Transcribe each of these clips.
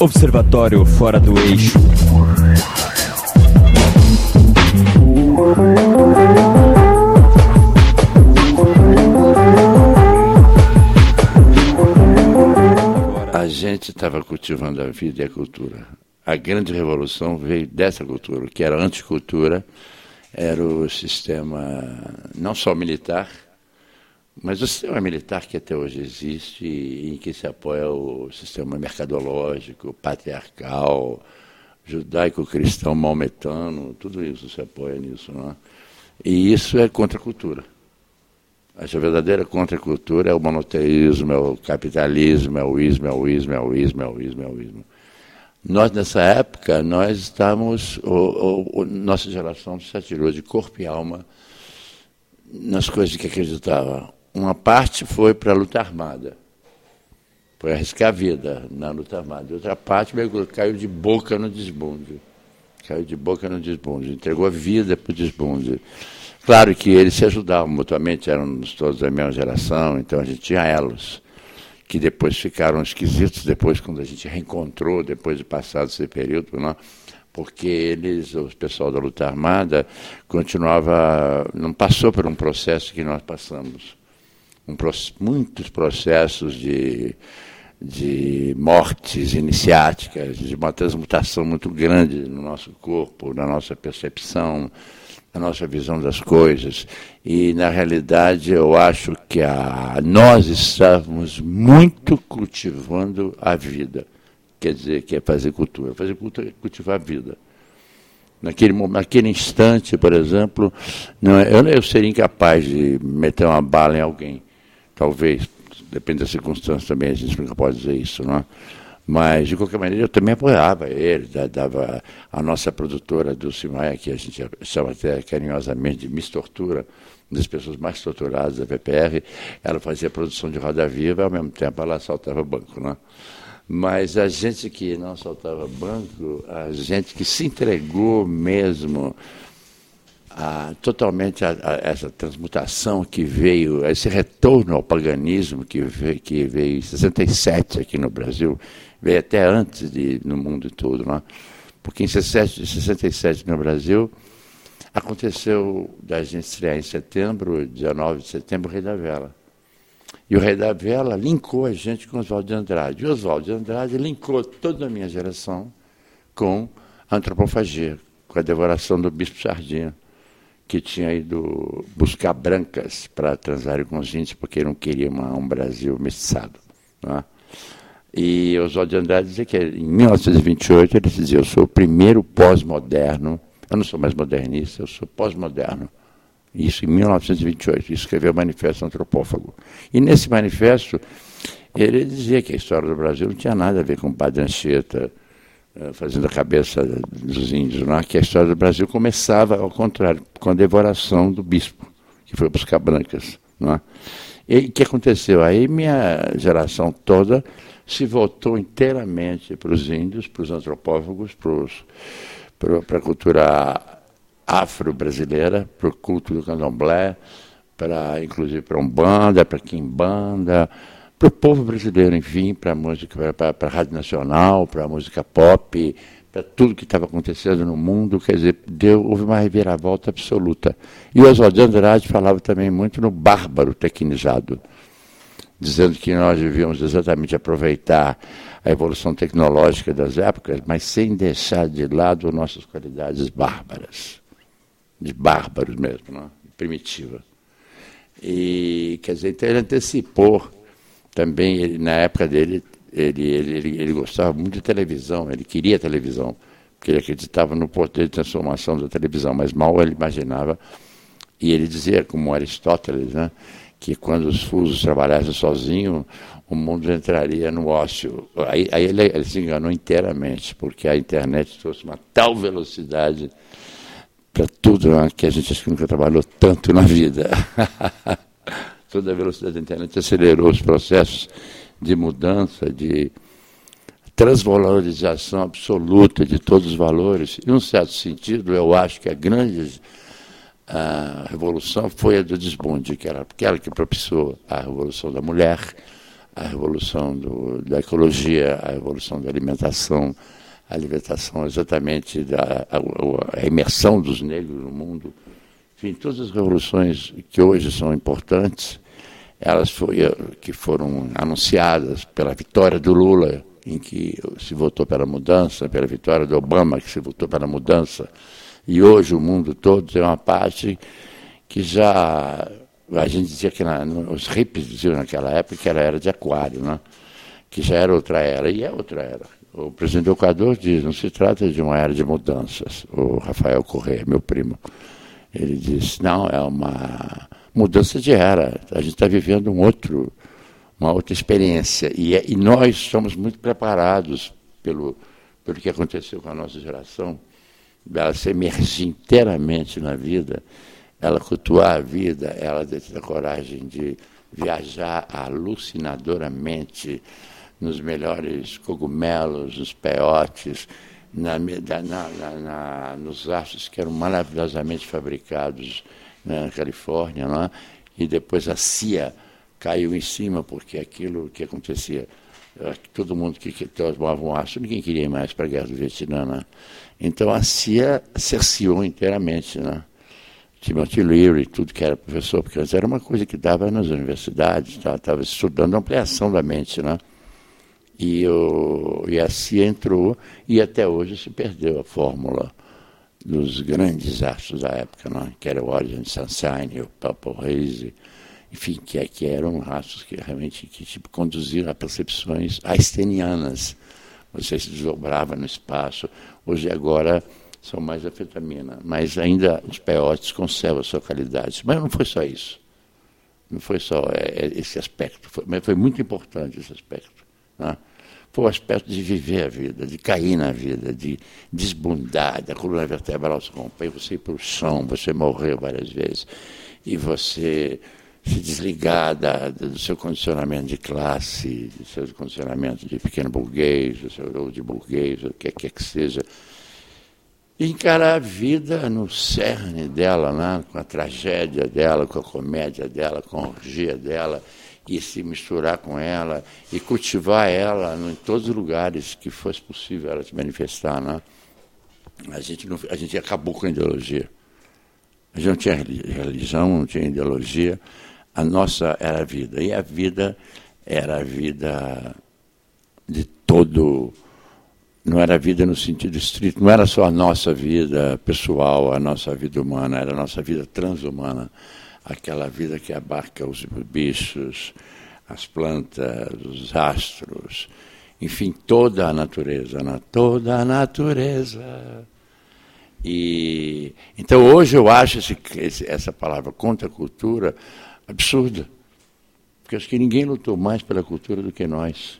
Observatório Fora do Eixo. A gente estava cultivando a vida e a cultura. A grande revolução veio dessa cultura, que era a anticultura, era o sistema não só militar, mas o sistema militar que até hoje existe, em que se apoia o sistema mercadológico, patriarcal, judaico-cristão maometano, tudo isso se apoia nisso. Não é? E isso é contra a cultura. A verdadeira contracultura é o monoteísmo, é o capitalismo, é o ismo, é o ismo, é o ismo, é o ismo, é o ismo. Nós, nessa época, nós estamos, o, o, nossa geração se atirou de corpo e alma nas coisas que acreditava. Uma parte foi para a luta armada, foi arriscar a vida na luta armada. Outra parte caiu de boca no desbunde. Caiu de boca no desbunde, entregou a vida para o desbunde. Claro que eles se ajudavam mutuamente, éramos todos da mesma geração, então a gente tinha elos, que depois ficaram esquisitos, depois quando a gente reencontrou, depois de passado esse período, não? porque eles, o pessoal da luta armada, continuava, não passou por um processo que nós passamos. Um, muitos processos de, de mortes iniciáticas, de uma transmutação muito grande no nosso corpo, na nossa percepção, a nossa visão das coisas. E, na realidade, eu acho que a, nós estamos muito cultivando a vida. Quer dizer, que é fazer cultura. Fazer cultura é cultivar a vida. Naquele, naquele instante, por exemplo, não, é, eu, eu seria incapaz de meter uma bala em alguém. Talvez, depende das circunstâncias também, a gente nunca pode dizer isso, não é? Mas, de qualquer maneira, eu também apoiava ele, dava a nossa produtora Dulce Maia, que a gente chama até carinhosamente de Miss Tortura, das pessoas mais torturadas da VPR, ela fazia produção de roda viva, ao mesmo tempo ela assaltava banco, né? Mas a gente que não assaltava banco, a gente que se entregou mesmo a, totalmente a, a, essa transmutação que veio, esse retorno ao paganismo que veio, que veio em 67 aqui no Brasil, veio até antes de, no mundo todo. Né? Porque em 67 no Brasil aconteceu da gente estrear em setembro, 19 de setembro, o Rei da Vela. E o Rei da Vela linkou a gente com Oswaldo de Andrade. E Oswaldo de Andrade linkou toda a minha geração com a antropofagia, com a devoração do Bispo Sardinha, que tinha ido buscar brancas para transarem com os índios, porque não queria uma, um Brasil mestiçado. É? E Oswaldo de Andrade dizia que em 1928 ele dizia: Eu sou o primeiro pós-moderno, eu não sou mais modernista, eu sou pós-moderno. Isso em 1928, escreveu o Manifesto Antropófago. E nesse manifesto ele dizia que a história do Brasil não tinha nada a ver com Padre Anchieta eh, fazendo a cabeça dos índios, não? Que a história do Brasil começava ao contrário, com a devoração do bispo, que foi buscar brancas. Não é? E o que aconteceu? Aí minha geração toda se voltou inteiramente para os índios, para os antropófagos, para a cultura afro-brasileira, para o culto do candomblé, para inclusive para Umbanda, para Quimbanda, para o povo brasileiro, enfim, para a música, para a rádio nacional, para a música pop, para tudo que estava acontecendo no mundo, quer dizer, deu, houve uma reviravolta absoluta. E o Oswaldo de Andrade falava também muito no bárbaro tecnizado dizendo que nós devíamos exatamente aproveitar a evolução tecnológica das épocas, mas sem deixar de lado nossas qualidades bárbaras, de bárbaros mesmo, não? primitiva. E, quer dizer, então ele antecipou também, ele, na época dele, ele, ele, ele, ele gostava muito de televisão, ele queria televisão, porque ele acreditava no poder de transformação da televisão, mas mal ele imaginava, e ele dizia, como Aristóteles, né, que quando os fusos trabalhassem sozinho, o mundo entraria no ócio. Aí, aí ele, ele, se enganou inteiramente, porque a internet trouxe uma tal velocidade para tudo né, que a gente acho que nunca trabalhou tanto na vida. Toda a velocidade da internet acelerou os processos de mudança, de transvalorização absoluta de todos os valores. Em um certo sentido, eu acho que a grande a revolução foi a do desbunde, que era aquela que propiciou a revolução da mulher, a revolução do, da ecologia, a revolução da alimentação, a alimentação exatamente da a, a imersão dos negros no mundo. Enfim, todas as revoluções que hoje são importantes, elas foi, que foram anunciadas pela vitória do Lula, em que se votou pela mudança, pela vitória do Obama, que se votou pela mudança, e hoje o mundo todo tem uma parte que já. A gente dizia que na, os hippies diziam naquela época que era era de aquário, né? que já era outra era, e é outra era. O presidente Equador diz, não se trata de uma era de mudanças. O Rafael Corrêa, meu primo, ele diz, não, é uma mudança de era. A gente está vivendo um outro, uma outra experiência. E, é, e nós somos muito preparados pelo, pelo que aconteceu com a nossa geração, ela se emergir inteiramente na vida, ela cultuar a vida, ela ter a coragem de viajar alucinadoramente nos melhores cogumelos, nos peotes, na, na, na, nos astros que eram maravilhosamente fabricados na Califórnia, é? e depois a CIA caiu em cima, porque aquilo que acontecia, eh, todo mundo que, que tomava um aço, ninguém queria mais para a guerra do Vietnã. Né? Então a CIA cerceou inteiramente. Né? Timothy Leary, tudo que era professor, porque era uma coisa que dava nas universidades, estava tá? estudando ampliação da mente. Né? E, o, e a CIA entrou, e até hoje se perdeu a fórmula dos grandes astros da época, não? É? que era o Origin Sunshine, o Purple Haze, enfim, que, que eram astros que realmente que, tipo, conduziram a percepções einsteinianas. Você se desdobrava no espaço. Hoje, agora, são mais afetamina, mas ainda os peótes conservam a sua qualidade. Mas não foi só isso. Não foi só é, é esse aspecto, foi, mas foi muito importante esse aspecto. Né? foi o aspecto de viver a vida, de cair na vida, de desbundar, da coluna vertebral se romper, você ir para o chão, você morreu várias vezes, e você se desligar da, do seu condicionamento de classe, do seu condicionamento de pequeno burguês, ou de burguês, o que quer que seja, e encarar a vida no cerne dela, né? com a tragédia dela, com a comédia dela, com a orgia dela, e se misturar com ela e cultivar ela em todos os lugares que fosse possível ela se manifestar. Né? A, gente não, a gente acabou com a ideologia. A gente não tinha religião, não tinha ideologia. A nossa era a vida. E a vida era a vida de todo. Não era a vida no sentido estrito, não era só a nossa vida pessoal, a nossa vida humana, era a nossa vida transhumana aquela vida que abarca os bichos, as plantas, os astros, enfim, toda a natureza, né? toda a natureza. E então hoje eu acho esse, essa palavra contra a cultura absurda, porque acho que ninguém lutou mais pela cultura do que nós.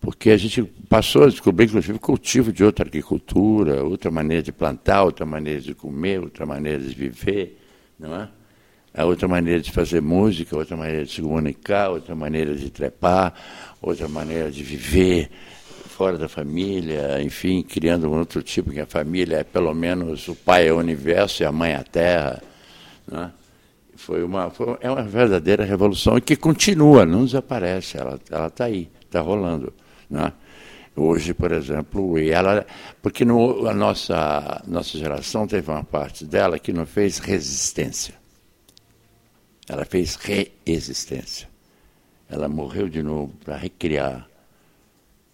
Porque a gente passou a descobrir, inclusive, cultivo de outra agricultura, outra maneira de plantar, outra maneira de comer, outra maneira de viver, não é? a outra maneira de fazer música, outra maneira de se comunicar, outra maneira de trepar, outra maneira de viver fora da família, enfim, criando um outro tipo, que a família é pelo menos o pai é o universo e a mãe é a terra. Né? Foi uma, foi, é uma verdadeira revolução e que continua, não desaparece, ela está aí, está rolando. Né? Hoje, por exemplo, e ela, porque no, a nossa, nossa geração teve uma parte dela que não fez resistência. Ela fez reexistência. Ela morreu de novo para recriar,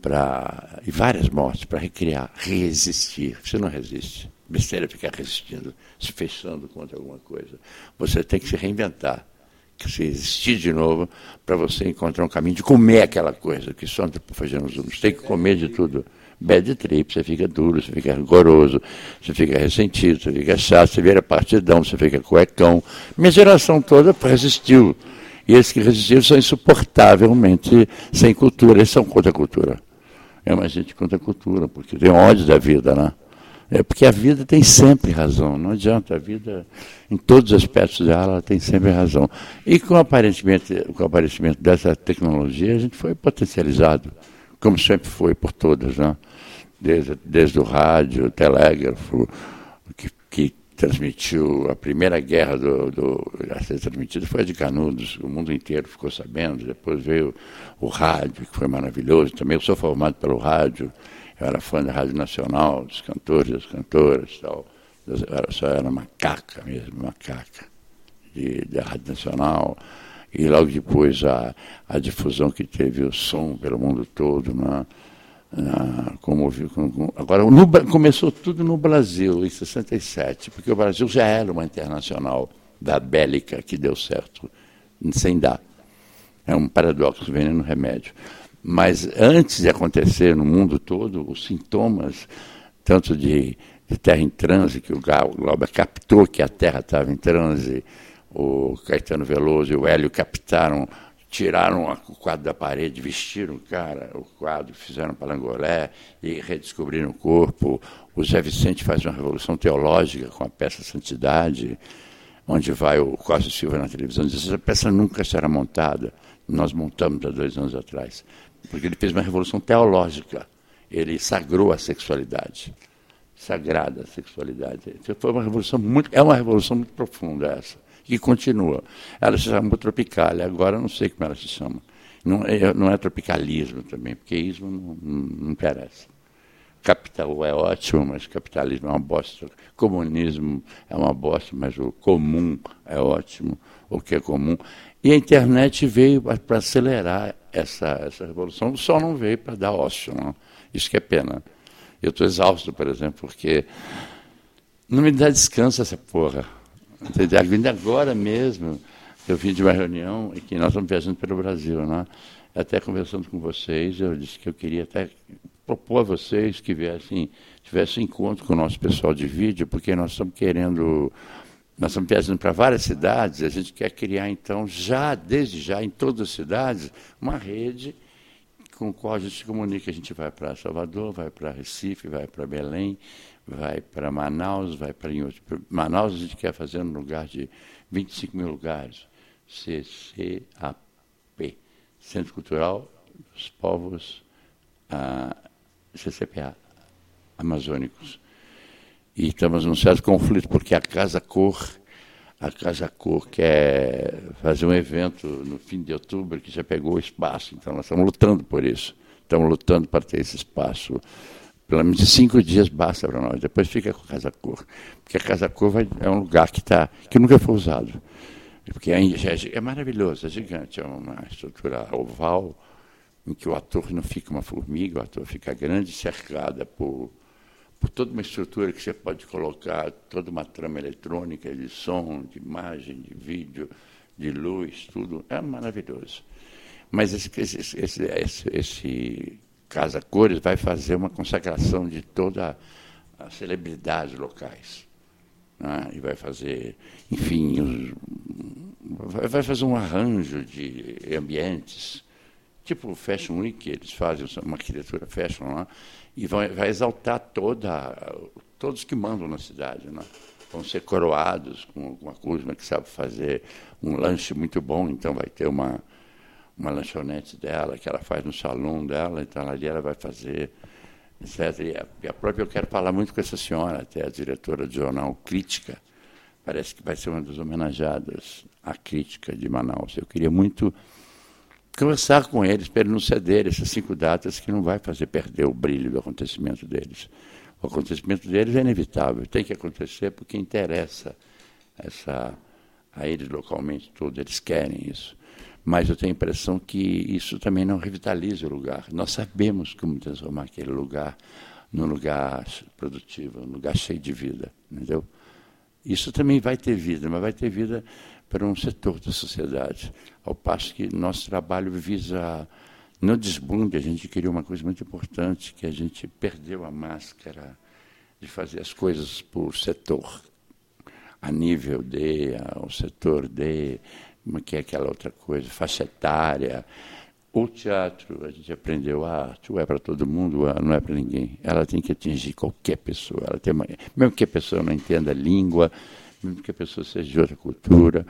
para e várias mortes para recriar, resistir. Você não resiste. Besteira ficar resistindo, se fechando contra alguma coisa. Você tem que se reinventar, que se existir de novo para você encontrar um caminho de comer aquela coisa que só fazendo os outros. Tem que comer de tudo bad trip, você fica duro, você fica rigoroso, você fica ressentido, você fica chato, você vira partidão, você fica cuecão. Minha geração toda resistiu. E esses que resistiram são insuportavelmente sem cultura, eles são contra a cultura. É uma gente contra a cultura, porque tem ódio da vida, né? É porque a vida tem sempre razão, não adianta, a vida, em todos os aspectos dela, ela tem sempre razão. E com, aparentemente, com o aparecimento dessa tecnologia, a gente foi potencializado, como sempre foi por todas, né? desde, desde o rádio, o telégrafo, que, que transmitiu a primeira guerra do, do a ser transmitida foi a de Canudos, o mundo inteiro ficou sabendo. Depois veio o rádio, que foi maravilhoso. Também eu sou formado pelo rádio, era fã da Rádio Nacional, dos cantores, das cantoras, tal. Só era macaca mesmo, macaca de, da Rádio Nacional. E logo depois a, a difusão que teve o som pelo mundo todo, né? Como, como, agora, no, começou tudo no Brasil, em 67, porque o Brasil já era uma internacional da bélica que deu certo, sem dar. É um paradoxo, veneno remédio. Mas antes de acontecer no mundo todo, os sintomas, tanto de, de terra em transe, que o Glauber captou que a terra estava em transe, o Caetano Veloso e o Hélio captaram tiraram o quadro da parede, vestiram cara, o quadro, fizeram palangolé e redescobriram o corpo. O Zé Vicente faz uma revolução teológica com a peça Santidade, onde vai o Costa Silva na televisão e diz: essa peça nunca será montada. Nós montamos há dois anos atrás. Porque ele fez uma revolução teológica. Ele sagrou a sexualidade. Sagrada a sexualidade. Então, foi uma revolução muito, é uma revolução muito profunda essa que continua. Ela se chama Tropicália, agora não sei como ela se chama. Não é, não é tropicalismo também, porque ismo não, não, não interessa. Capital é ótimo, mas capitalismo é uma bosta. Comunismo é uma bosta, mas o comum é ótimo, o que é comum. E a internet veio para acelerar essa, essa revolução, só não veio para dar ócio. Não. Isso que é pena. Eu estou exausto, por exemplo, porque não me dá descanso essa porra. Ainda agora mesmo, eu vim de uma reunião em que nós estamos viajando pelo Brasil, né? até conversando com vocês, eu disse que eu queria até propor a vocês que viessem, tivessem encontro com o nosso pessoal de vídeo, porque nós estamos querendo, nós estamos viajando para várias cidades, a gente quer criar então, já, desde já, em todas as cidades, uma rede com a qual a gente se comunica. A gente vai para Salvador, vai para Recife, vai para Belém, vai para Manaus, vai para Manaus a gente quer fazer no lugar de 25 mil lugares. CCAP, Centro Cultural dos Povos ah, CCPA, amazônicos. E estamos num certo conflito, porque a Casa Cor, a Casa Cor quer fazer um evento no fim de outubro que já pegou espaço, então nós estamos lutando por isso. Estamos lutando para ter esse espaço pelo menos cinco dias basta para nós. Depois fica com a Casa Cor. Porque a Casa Cor vai, é um lugar que, tá, que nunca foi usado. Porque é, é, é maravilhoso, é gigante. É uma estrutura oval em que o ator não fica uma formiga, o ator fica grande, cercada por, por toda uma estrutura que você pode colocar, toda uma trama eletrônica de som, de imagem, de vídeo, de luz, tudo. É maravilhoso. Mas esse, esse, esse, esse, Casa Cores vai fazer uma consagração de toda as celebridades locais. Né? E vai fazer, enfim, os, vai fazer um arranjo de ambientes, tipo Fashion Week, eles fazem uma arquitetura fashion lá, e vai, vai exaltar toda, todos que mandam na cidade. Né? Vão ser coroados com, com a Kuzma, que sabe fazer um lanche muito bom, então vai ter uma uma lanchonete dela, que ela faz no salão dela, então ali ela vai fazer, etc. E a, e a própria, eu quero falar muito com essa senhora, até a diretora do jornal Crítica, parece que vai ser uma das homenageadas à crítica de Manaus. Eu queria muito conversar com eles para não ceder essas cinco datas que não vai fazer perder o brilho do acontecimento deles. O acontecimento deles é inevitável, tem que acontecer porque interessa essa, a eles localmente todos, eles querem isso mas eu tenho a impressão que isso também não revitaliza o lugar. Nós sabemos como transformar aquele lugar num lugar produtivo, num lugar cheio de vida, entendeu? Isso também vai ter vida, mas vai ter vida para um setor da sociedade, ao passo que nosso trabalho visa no desbunde, a gente queria uma coisa muito importante, que a gente perdeu a máscara de fazer as coisas por setor, a nível de, ao setor de, que é aquela outra coisa, faixa etária. O teatro, a gente aprendeu, a arte é para todo mundo, não é para ninguém. Ela tem que atingir qualquer pessoa. Ela tem uma, mesmo que a pessoa não entenda a língua, mesmo que a pessoa seja de outra cultura,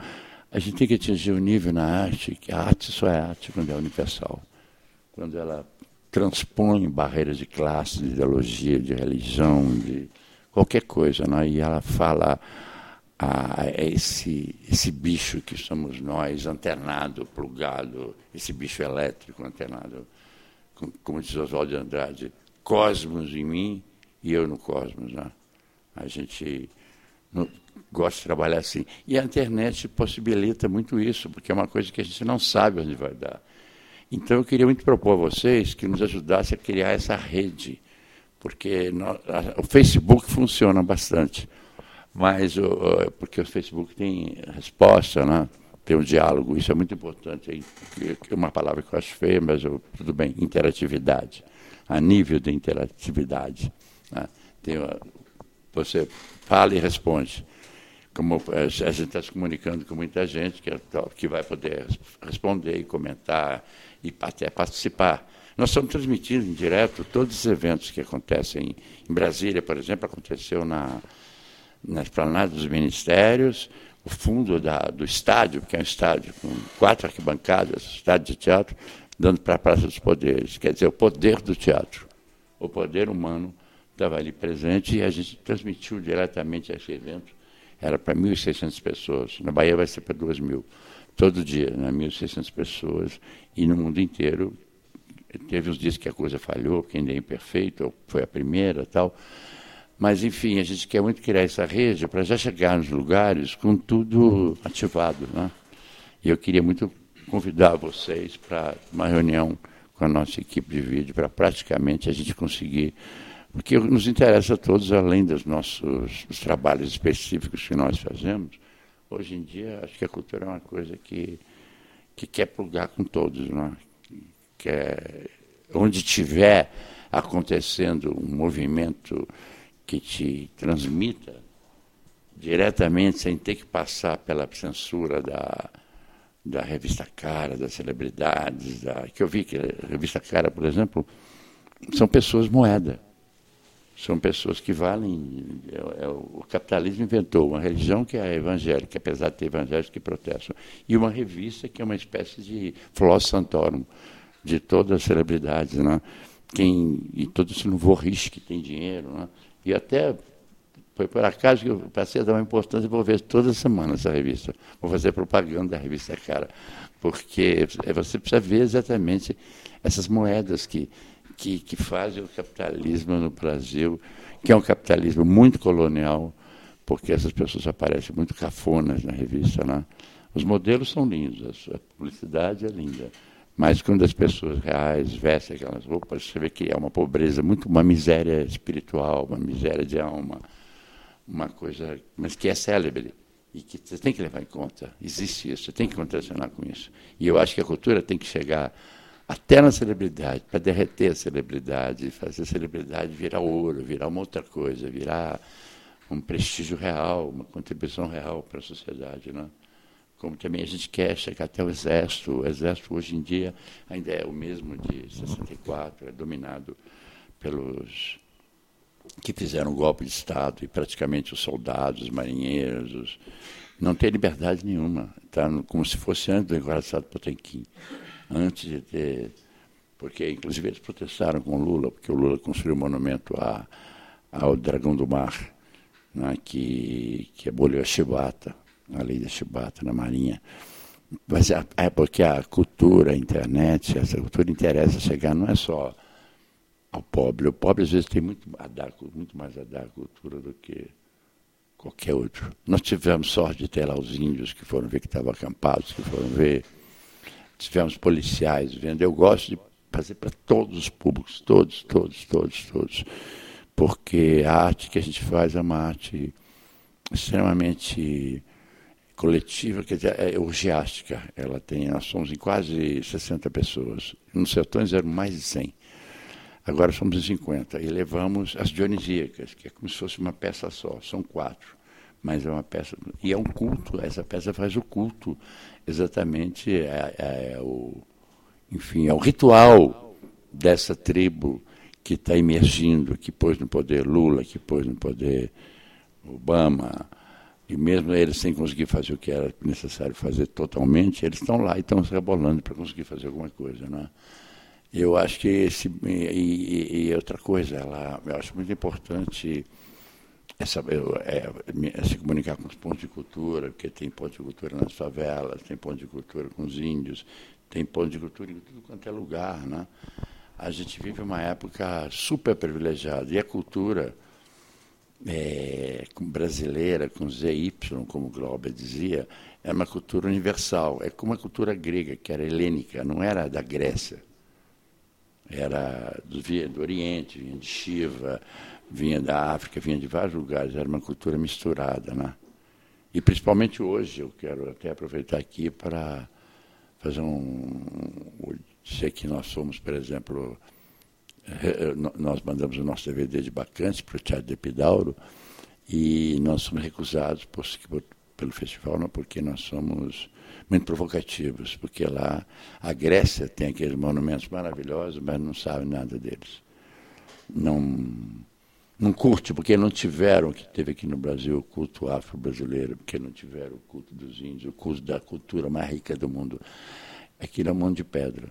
a gente tem que atingir um nível na arte, que a arte só é arte quando é universal. Quando ela transpõe barreiras de classe, de ideologia, de religião, de qualquer coisa, né? e ela fala a esse, esse bicho que somos nós, antenado, plugado, esse bicho elétrico antenado, como diz Oswaldo de Andrade, cosmos em mim e eu no cosmos. Né? A gente no, gosta de trabalhar assim. E a internet possibilita muito isso, porque é uma coisa que a gente não sabe onde vai dar. Então eu queria muito propor a vocês que nos ajudassem a criar essa rede, porque nós, a, o Facebook funciona bastante mas o, porque o Facebook tem resposta, né? tem um diálogo, isso é muito importante. É uma palavra que eu acho feia, mas eu, tudo bem, interatividade, a nível de interatividade. Né? Tem, você fala e responde. Como a gente está se comunicando com muita gente que, é que vai poder responder e comentar e até participar. Nós estamos transmitindo em direto todos os eventos que acontecem em Brasília, por exemplo, aconteceu na na esplanada dos ministérios, o fundo da, do estádio, que é um estádio com quatro arquibancadas, estádio de teatro, dando para a Praça dos Poderes. Quer dizer, o poder do teatro, o poder humano estava ali presente e a gente transmitiu diretamente esse evento. Era para 1.600 pessoas. Na Bahia vai ser para 2.000. Todo dia, né, 1.600 pessoas. E no mundo inteiro, teve uns dias que a coisa falhou, que ainda é imperfeito, foi a primeira tal. Mas, enfim, a gente quer muito criar essa rede para já chegar nos lugares com tudo ativado. Né? E eu queria muito convidar vocês para uma reunião com a nossa equipe de vídeo, para praticamente a gente conseguir. Porque nos interessa a todos, além dos nossos dos trabalhos específicos que nós fazemos, hoje em dia acho que a cultura é uma coisa que, que quer plugar com todos. Né? Quer, onde tiver acontecendo um movimento que te transmita diretamente, sem ter que passar pela censura da, da revista Cara, das celebridades, da, que eu vi que a revista Cara, por exemplo, são pessoas moeda. São pessoas que valem. É, é, o capitalismo inventou uma religião que é evangélica, apesar de ter evangélicos que protestam, e uma revista que é uma espécie de Flos Santorum de todas as celebridades. Né? Quem, e todo esse novo que tem dinheiro. Né? E até foi por acaso que eu passei a dar uma importância, vou ver toda semana essa revista. Vou fazer propaganda da revista Cara, porque você precisa ver exatamente essas moedas que, que, que fazem o capitalismo no Brasil, que é um capitalismo muito colonial, porque essas pessoas aparecem muito cafonas na revista. Né? Os modelos são lindos, a publicidade é linda. Mas quando as pessoas reais vestem aquelas roupas, você vê que é uma pobreza, muito uma miséria espiritual, uma miséria de alma, uma coisa, mas que é célebre e que você tem que levar em conta. Existe isso, você tem que contracionar com isso. E eu acho que a cultura tem que chegar até na celebridade, para derreter a celebridade, fazer a celebridade virar ouro, virar uma outra coisa, virar um prestígio real, uma contribuição real para a sociedade. Né? como também a gente quer chegar até o Exército. O Exército, hoje em dia, ainda é o mesmo de 64, é dominado pelos que fizeram o golpe de Estado, e praticamente os soldados, os marinheiros, os... não tem liberdade nenhuma. Está como se fosse antes do encoraçado Potemkin, antes de ter... Porque, inclusive, eles protestaram com o Lula, porque o Lula construiu um monumento a, ao Dragão do Mar, né, que, que aboliu a chibata a lei da chibata na Marinha. Mas é, é porque a cultura, a internet, essa cultura interessa chegar não é só ao pobre. O pobre às vezes tem muito, a dar, muito mais a dar à cultura do que qualquer outro. Nós tivemos sorte de ter lá os índios que foram ver que estavam acampados, que foram ver. Tivemos policiais vendo. Eu gosto de fazer para todos os públicos, todos, todos, todos, todos. Porque a arte que a gente faz é uma arte extremamente coletiva, quer dizer, é orgiástica. Ela tem, nós somos em quase 60 pessoas. Nos sertões eram mais de 100. Agora somos em 50. E levamos as dionisíacas, que é como se fosse uma peça só. São quatro. Mas é uma peça. E é um culto. Essa peça faz o culto. Exatamente. É, é, é o, enfim, é o ritual dessa tribo que está emergindo, que pôs no poder Lula, que pôs no poder Obama e mesmo eles sem conseguir fazer o que era necessário fazer totalmente, eles estão lá e estão se rebolando para conseguir fazer alguma coisa. Né? Eu acho que esse. E, e, e outra coisa, ela, eu acho muito importante essa, é, se comunicar com os pontos de cultura, porque tem ponto de cultura nas favelas, tem ponto de cultura com os índios, tem ponto de cultura em tudo quanto é lugar. Né? A gente vive uma época super privilegiada. E a cultura é, brasileira, com ZY, como Glauber dizia, é uma cultura universal. É como a cultura grega, que era helênica, não era da Grécia. Era do, do Oriente, vinha de Shiva, vinha da África, vinha de vários lugares, era uma cultura misturada. Né? E principalmente hoje, eu quero até aproveitar aqui para fazer um. Dizer que nós somos, por exemplo, nós mandamos o nosso DVD de Bacantes para o Teatro de Epidauro e nós somos recusados por, pelo festival, não porque nós somos muito provocativos, porque lá a Grécia tem aqueles monumentos maravilhosos, mas não sabe nada deles. Não não curte, porque não tiveram que teve aqui no Brasil, o culto afro-brasileiro, porque não tiveram o culto dos índios, o culto da cultura mais rica do mundo. Aquilo é mão de pedra.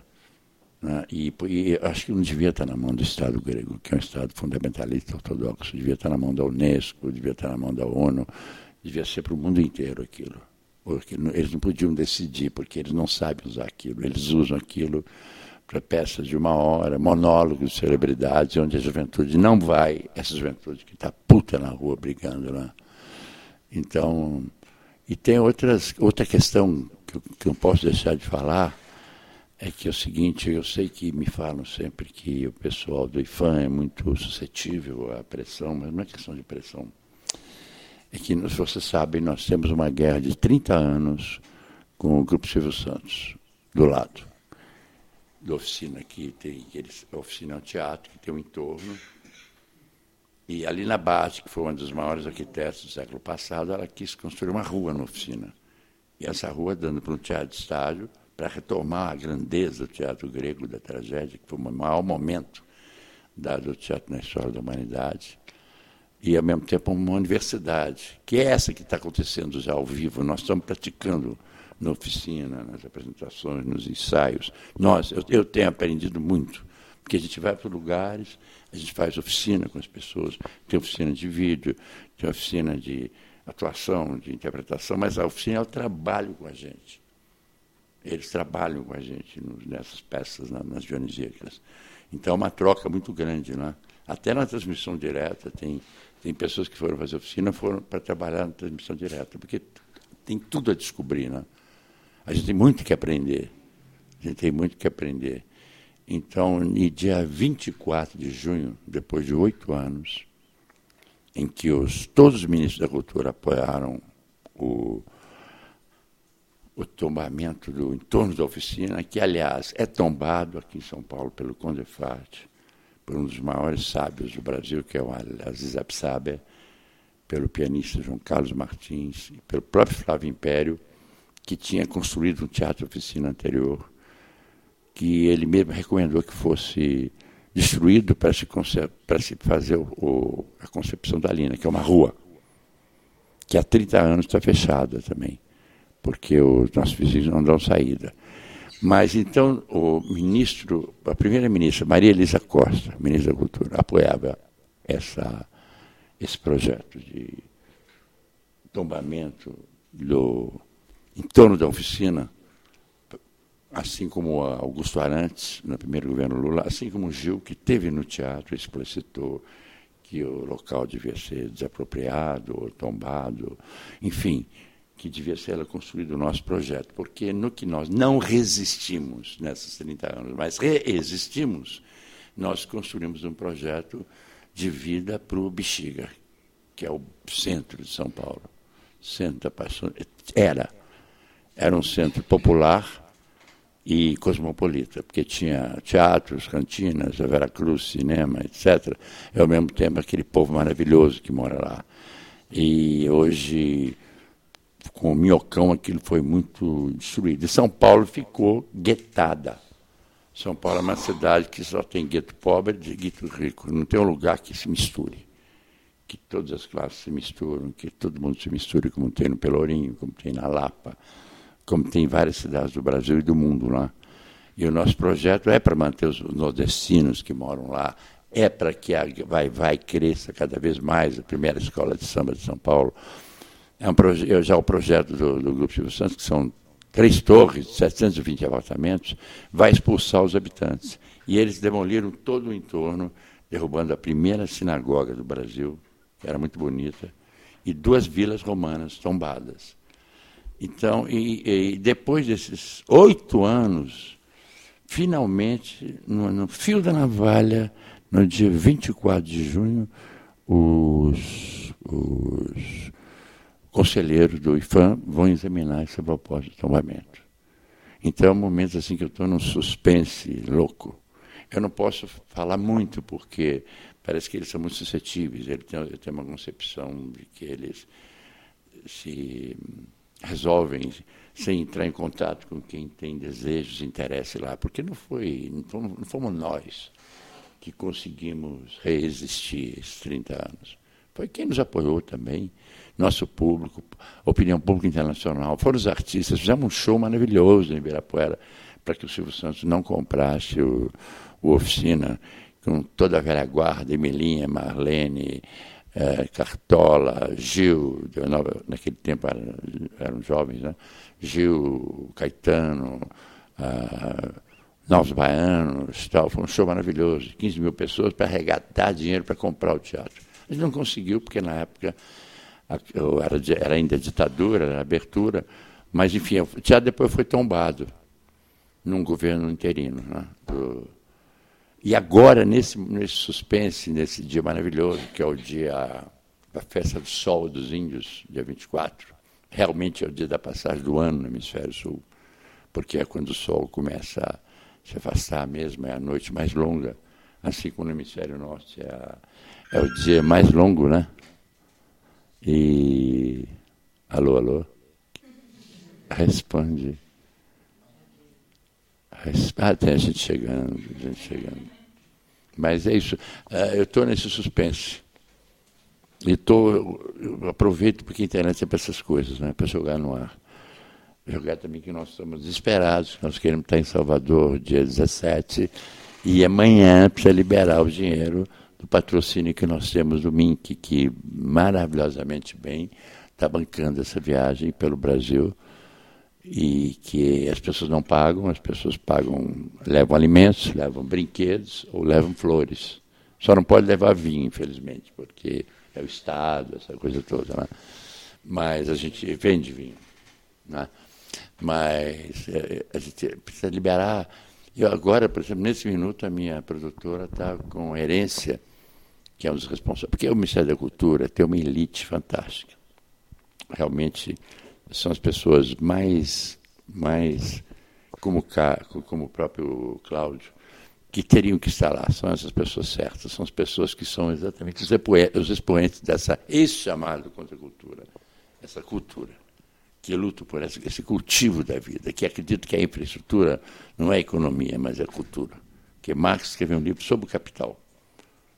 Né? E, e, acho que não devia estar na mão do Estado grego, que é um Estado fundamentalista ortodoxo, devia estar na mão da Unesco, devia estar na mão da ONU, devia ser para o mundo inteiro aquilo. Porque eles não podiam decidir, porque eles não sabem usar aquilo, eles usam aquilo para peças de uma hora, monólogos de celebridades, onde a juventude não vai, essa juventude que está puta na rua brigando lá. Né? Então, e tem outras, outra questão que eu, que eu posso deixar de falar, é que é o seguinte, eu sei que me falam sempre que o pessoal do IFAM é muito suscetível à pressão, mas não é questão de pressão. É que, se você sabe, nós temos uma guerra de 30 anos com o Grupo Silvio Santos, do lado da oficina que tem, eles, a oficina é um teatro que tem um entorno. E ali na base, que foi uma dos maiores arquitetos do século passado, ela quis construir uma rua na oficina. E essa rua dando para um teatro de estágio, para retomar a grandeza do teatro grego da tragédia, que foi o maior momento dado ao teatro na história da humanidade. E, ao mesmo tempo, uma universidade, que é essa que está acontecendo já ao vivo. Nós estamos praticando na oficina, nas apresentações, nos ensaios. Nós, eu, eu tenho aprendido muito, porque a gente vai para lugares, a gente faz oficina com as pessoas, tem oficina de vídeo, tem oficina de atuação, de interpretação, mas a oficina é o trabalho com a gente. Eles trabalham com a gente nessas peças, nas dionisíacas. Então é uma troca muito grande. Né? Até na transmissão direta, tem, tem pessoas que foram fazer oficina foram para trabalhar na transmissão direta, porque tem tudo a descobrir. Né? A gente tem muito que aprender. A gente tem muito que aprender. Então, no dia 24 de junho, depois de oito anos, em que os, todos os ministros da cultura apoiaram o, o tombamento do entorno da oficina, que, aliás, é tombado aqui em São Paulo pelo Conde Farte, por um dos maiores sábios do Brasil, que é o Aziz Absaber, pelo pianista João Carlos Martins, e pelo próprio Flávio Império, que tinha construído um teatro-oficina anterior, que ele mesmo recomendou que fosse destruído para se, para se fazer o, o, a concepção da Lina, que é uma rua, que há 30 anos está fechada também, porque os nossos vizinhos não dão saída. Mas então o ministro, a primeira ministra, Maria Elisa Costa, ministra da Cultura, apoiava essa, esse projeto de tombamento do em torno da oficina, assim como Augusto Arantes, no primeiro governo Lula, assim como Gil, que teve no teatro, explicitou que o local devia ser desapropriado ou tombado, enfim, que devia ser construído o nosso projeto, porque no que nós não resistimos nesses 30 anos, mas resistimos, nós construímos um projeto de vida para o Bexiga, que é o centro de São Paulo. Centro da paixão. Era era um centro popular e cosmopolita, porque tinha teatros, cantinas, a Vera Cruz, cinema, etc. E ao mesmo tempo aquele povo maravilhoso que mora lá. E hoje, com o minhocão, aquilo foi muito destruído. E São Paulo ficou guetada. São Paulo é uma cidade que só tem gueto pobre e gueto rico. Não tem um lugar que se misture. Que todas as classes se misturam, que todo mundo se misture, como tem no Pelourinho, como tem na Lapa como tem em várias cidades do Brasil e do mundo lá. E o nosso projeto é para manter os nordestinos que moram lá, é para que a Vai Vai cresça cada vez mais, a primeira escola de samba de São Paulo. É um já o projeto do, do Grupo Silvio Santos, que são três torres, 720 apartamentos, vai expulsar os habitantes. E eles demoliram todo o entorno, derrubando a primeira sinagoga do Brasil, que era muito bonita, e duas vilas romanas tombadas. Então, e, e depois desses oito anos, finalmente, no, no, fio da navalha, no dia 24 de junho, os, os conselheiros do IFAM vão examinar essa proposta de tombamento. Então é um momento assim que eu estou num suspense louco. Eu não posso falar muito, porque parece que eles são muito suscetíveis. Ele tem, eu tenho uma concepção de que eles se resolvem sem entrar em contato com quem tem desejos, interesse lá, porque não foi, não fomos, nós que conseguimos resistir esses 30 anos. Foi quem nos apoiou também, nosso público, opinião pública internacional, foram os artistas, fizemos um show maravilhoso em Ibirapuera para que o Silvio Santos não comprasse o, o Oficina, com toda a velha guarda, Emilinha, Marlene, é, Cartola, Gil, naquele tempo eram, eram jovens, né? Gil, Caetano, uh, Novos Baianos, tal. Foi um show maravilhoso, 15 mil pessoas para arregatar dinheiro para comprar o teatro. Gente não conseguiu, porque na época era, era ainda ditadura, era abertura, mas enfim, o teatro depois foi tombado num governo interino. Né? Do, e agora, nesse, nesse suspense, nesse dia maravilhoso, que é o dia da festa do sol dos índios, dia 24, realmente é o dia da passagem do ano no hemisfério sul, porque é quando o sol começa a se afastar mesmo, é a noite mais longa, assim como no hemisfério norte é, a, é o dia mais longo, né? E. Alô, alô? Responde. Ah, tem gente chegando, gente chegando. Mas é isso. Uh, eu estou nesse suspense. E tô, aproveito porque a internet é para essas coisas, né? para jogar no ar. Jogar também que nós estamos desesperados, nós queremos estar em Salvador dia 17 e amanhã precisa liberar o dinheiro do patrocínio que nós temos do MINC, que maravilhosamente bem está bancando essa viagem pelo Brasil e que as pessoas não pagam, as pessoas pagam, levam alimentos, levam brinquedos ou levam flores. Só não pode levar vinho, infelizmente, porque é o Estado, essa coisa toda. Né? Mas a gente vende vinho. Né? Mas é, a gente precisa liberar. E agora, por exemplo, nesse minuto, a minha produtora está com herência, que é um dos responsáveis. Porque o Ministério da Cultura tem uma elite fantástica. Realmente são as pessoas mais, mais como, como o próprio Cláudio, que teriam que estar lá. São essas pessoas certas, são as pessoas que são exatamente os expoentes dessa, esse chamado contra a cultura, essa cultura, que luta por esse, cultivo da vida, que acredita que a infraestrutura não é economia, mas é cultura. Que Marx escreveu um livro sobre o capital.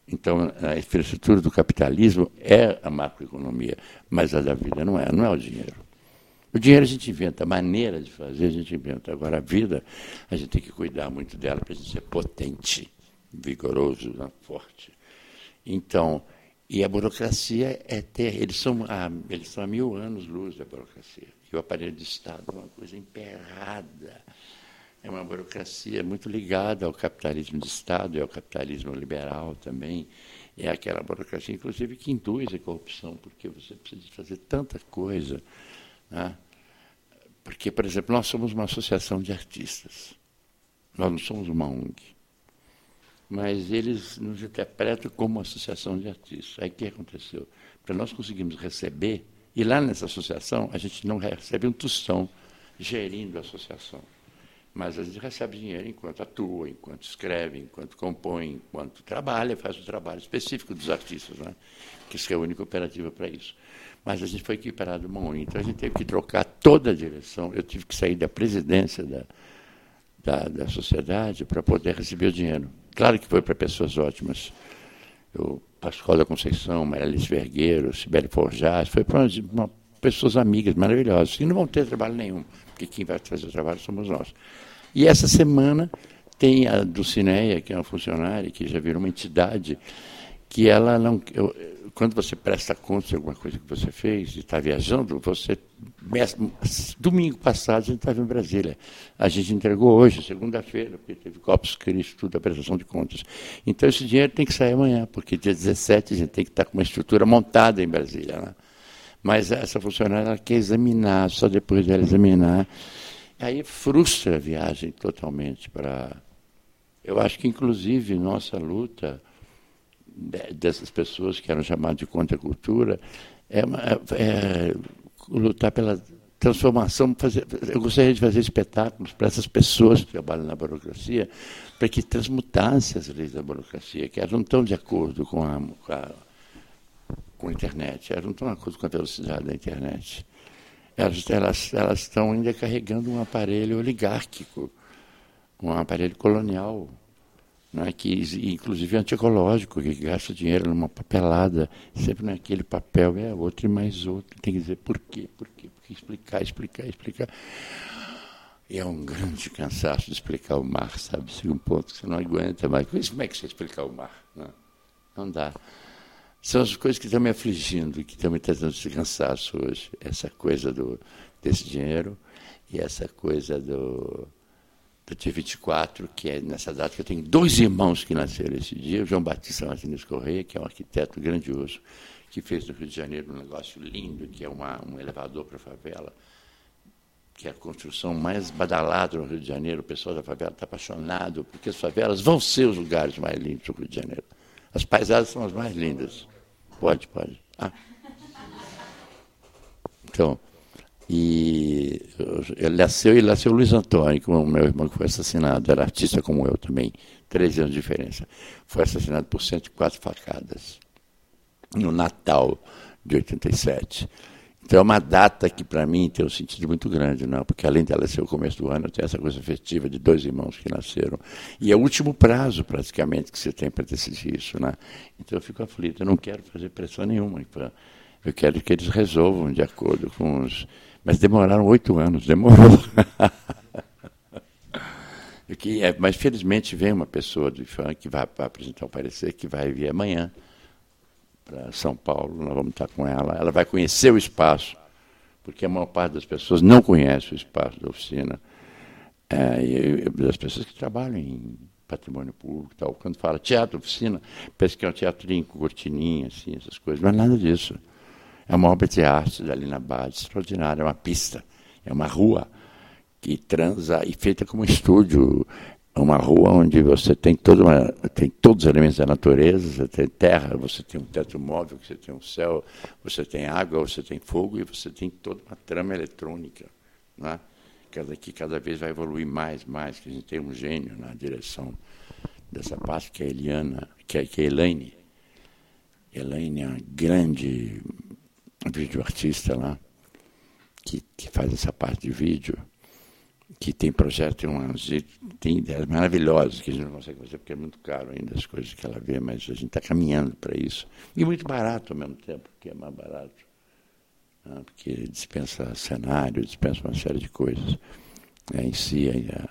Então, a infraestrutura do capitalismo é a macroeconomia, mas a da vida não é, não é o dinheiro. O dinheiro a gente inventa, a maneira de fazer a gente inventa. Agora, a vida, a gente tem que cuidar muito dela para a gente ser potente, vigoroso, né, forte. Então, e a burocracia é ter. Eles são, há, eles são há mil anos luz da burocracia. E o aparelho de Estado é uma coisa emperrada. É uma burocracia muito ligada ao capitalismo de Estado e ao capitalismo liberal também. É aquela burocracia, inclusive, que induz a corrupção, porque você precisa fazer tanta coisa. Né? Porque, por exemplo, nós somos uma associação de artistas. Nós não somos uma ONG. Mas eles nos interpretam como associação de artistas. Aí o que aconteceu? Para nós conseguirmos receber, e lá nessa associação a gente não recebe um tostão gerindo a associação. Mas a gente recebe dinheiro enquanto atua, enquanto escreve, enquanto compõe, enquanto trabalha, faz o trabalho específico dos artistas, né? que isso é a única operativa para isso mas a gente foi equiparado uma ONU. Então a gente teve que trocar toda a direção. Eu tive que sair da presidência da, da, da sociedade para poder receber o dinheiro. Claro que foi para pessoas ótimas. Eu, Pascoal da Conceição, Maria Alice Vergueiro, Sibeli Forjás, foi para pessoas amigas maravilhosas, que não vão ter trabalho nenhum, porque quem vai fazer o trabalho somos nós. E essa semana Tem a Dulcineia, que é uma funcionária, que já virou uma entidade, que ela não. Eu, quando você presta conta de alguma coisa que você fez e está viajando, você. Domingo passado a gente estava em Brasília. A gente entregou hoje, segunda-feira, porque teve Copos Cristo, tudo, a prestação de contas. Então esse dinheiro tem que sair amanhã, porque dia 17 a gente tem que estar tá com uma estrutura montada em Brasília. Né? Mas essa funcionária ela quer examinar, só depois dela examinar. Aí frustra a viagem totalmente para. Eu acho que, inclusive, nossa luta dessas pessoas que eram chamadas de contracultura é, é, é lutar pela transformação. Fazer, eu gostaria de fazer espetáculos para essas pessoas que trabalham na burocracia, para que transmutassem as leis da burocracia, que elas não estão de acordo com a, com a, com a internet, elas não estão de acordo com a velocidade da internet. Elas, elas, elas estão ainda carregando um aparelho oligárquico, um aparelho colonial né, que inclusive é antiecológico, que gasta dinheiro numa papelada, sempre naquele papel, é outro e mais outro. Tem que dizer por quê, por quê, explicar, explicar, explicar. E é um grande cansaço de explicar o mar, sabe? Chega um ponto que você não aguenta mais. Como é que você explicar o mar? Não, não dá. São as coisas que estão me afligindo, que estão me trazendo esse cansaço hoje. Essa coisa do, desse dinheiro e essa coisa do, do dia 24, que é nessa data que eu tenho dois irmãos que nasceram esse dia, o João Batista Martins Correia, que é um arquiteto grandioso, que fez no Rio de Janeiro um negócio lindo, que é uma, um elevador para a favela, que é a construção mais badalada no Rio de Janeiro. O pessoal da favela está apaixonado, porque as favelas vão ser os lugares mais lindos do Rio de Janeiro. As paisagens são as mais lindas. Pode, pode. Ah. Então, e ele nasceu, ele nasceu Luiz Antônio, como o meu irmão que foi assassinado, era artista como eu também, 13 anos de diferença. Foi assassinado por 104 facadas no Natal de 87. Então é uma data que para mim tem um sentido muito grande, não? porque além dela ser o começo do ano, tem essa coisa festiva de dois irmãos que nasceram. E é o último prazo, praticamente, que você tem para decidir isso. Né? Então eu fico aflito, eu não quero fazer pressão nenhuma. Eu quero que eles resolvam de acordo com os mas demoraram oito anos, demorou. que, é, mas felizmente vem uma pessoa do IFAM que vai apresentar o parecer, que vai vir amanhã para São Paulo, nós vamos estar com ela. Ela vai conhecer o espaço, porque a maior parte das pessoas não conhece o espaço da oficina. É, e, das pessoas que trabalham em patrimônio público tal. Quando fala teatro, oficina, pensa que é um teatrinho com cortininha, assim, essas coisas. Não é nada disso. É uma obra de arte da Lina Bade, extraordinária, é uma pista, é uma rua que transa e feita como um estúdio, é uma rua onde você tem, toda uma, tem todos os elementos da natureza, você tem terra, você tem um teto móvel, você tem um céu, você tem água, você tem fogo e você tem toda uma trama eletrônica, né? que cada vez vai evoluir mais, mais, que a gente tem um gênio na direção dessa parte, que é a Eliana, que é, que é a Elaine. Elaine é uma grande vídeo artista lá, que, que faz essa parte de vídeo, que tem projeto, tem, ideias maravilhosas que a gente não consegue fazer porque é muito caro ainda as coisas que ela vê, mas a gente está caminhando para isso. E muito barato ao mesmo tempo, porque é mais barato. Né? Porque dispensa cenário, dispensa uma série de coisas. É, em si, a,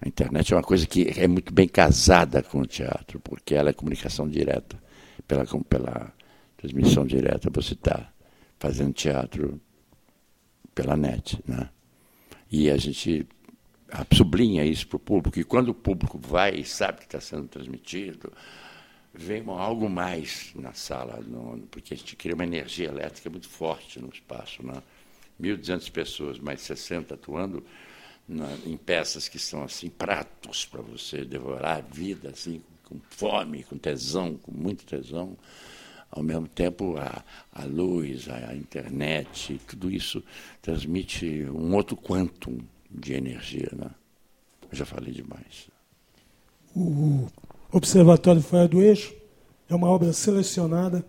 a internet é uma coisa que é muito bem casada com o teatro, porque ela é comunicação direta, pela, pela transmissão direta. Você está fazendo teatro pela net. Né? E a gente sublinha isso para o público, e quando o público vai e sabe que está sendo transmitido, vem algo mais na sala, no, porque a gente cria uma energia elétrica muito forte no espaço. Né? 1.200 pessoas, mais 60 atuando na, em peças que são assim pratos para você devorar a vida, assim, com fome, com tesão, com muito tesão ao mesmo tempo a, a luz, a, internet, tudo isso transmite um outro quantum de energia. Né? Eu já falei demais. O Observatório Fora do Eixo é uma obra selecionada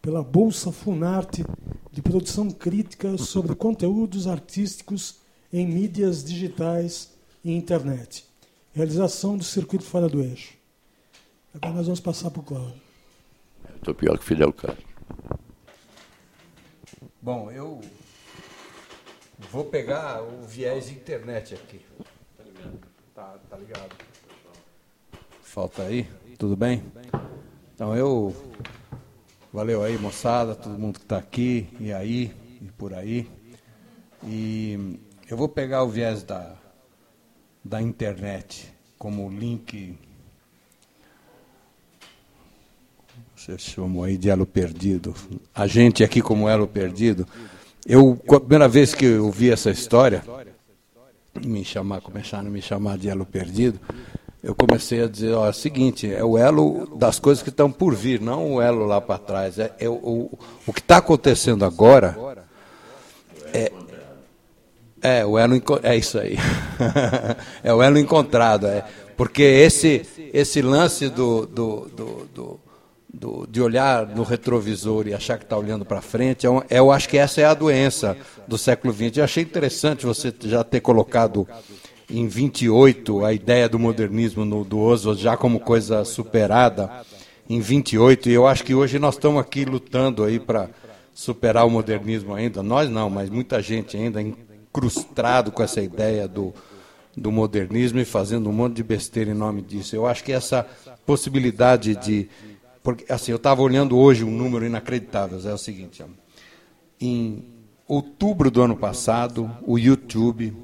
pela Bolsa Funarte de produção crítica sobre conteúdos artísticos em mídias digitais e internet. Realização do Circuito Fora do Eixo. Agora nós vamos passar para o Cláudio. Estou pior que Fidel Castro. Bom, eu vou pegar o viés internet aqui. Tá, tá ligado. falta aí. Tudo bem? Então eu. Valeu aí, moçada, todo mundo que está aqui, e aí, e por aí. E eu vou pegar o viés da, da internet como link. Você chamou aí de elo perdido. A gente aqui como elo perdido. Eu, a primeira vez que eu vi essa história, me chamar, começaram a me chamar de elo perdido, eu comecei a dizer, ó, é o seguinte, é o elo das coisas que estão por vir, não o elo lá para trás. É, é o, o, que está acontecendo agora é, é o elo é isso aí. é o elo encontrado, é. Porque esse esse lance do, do, do, do, do de olhar no retrovisor e achar que está olhando para frente, é, um, é, eu acho que essa é a doença do século XX. Eu achei interessante você já ter colocado em 28 a ideia do modernismo no, do Oswald já como coisa superada em 28 e eu acho que hoje nós estamos aqui lutando aí para superar o modernismo ainda nós não mas muita gente ainda incrustado com essa ideia do, do modernismo e fazendo um monte de besteira em nome disso eu acho que essa possibilidade de porque assim eu estava olhando hoje um número inacreditável é o seguinte em outubro do ano passado o YouTube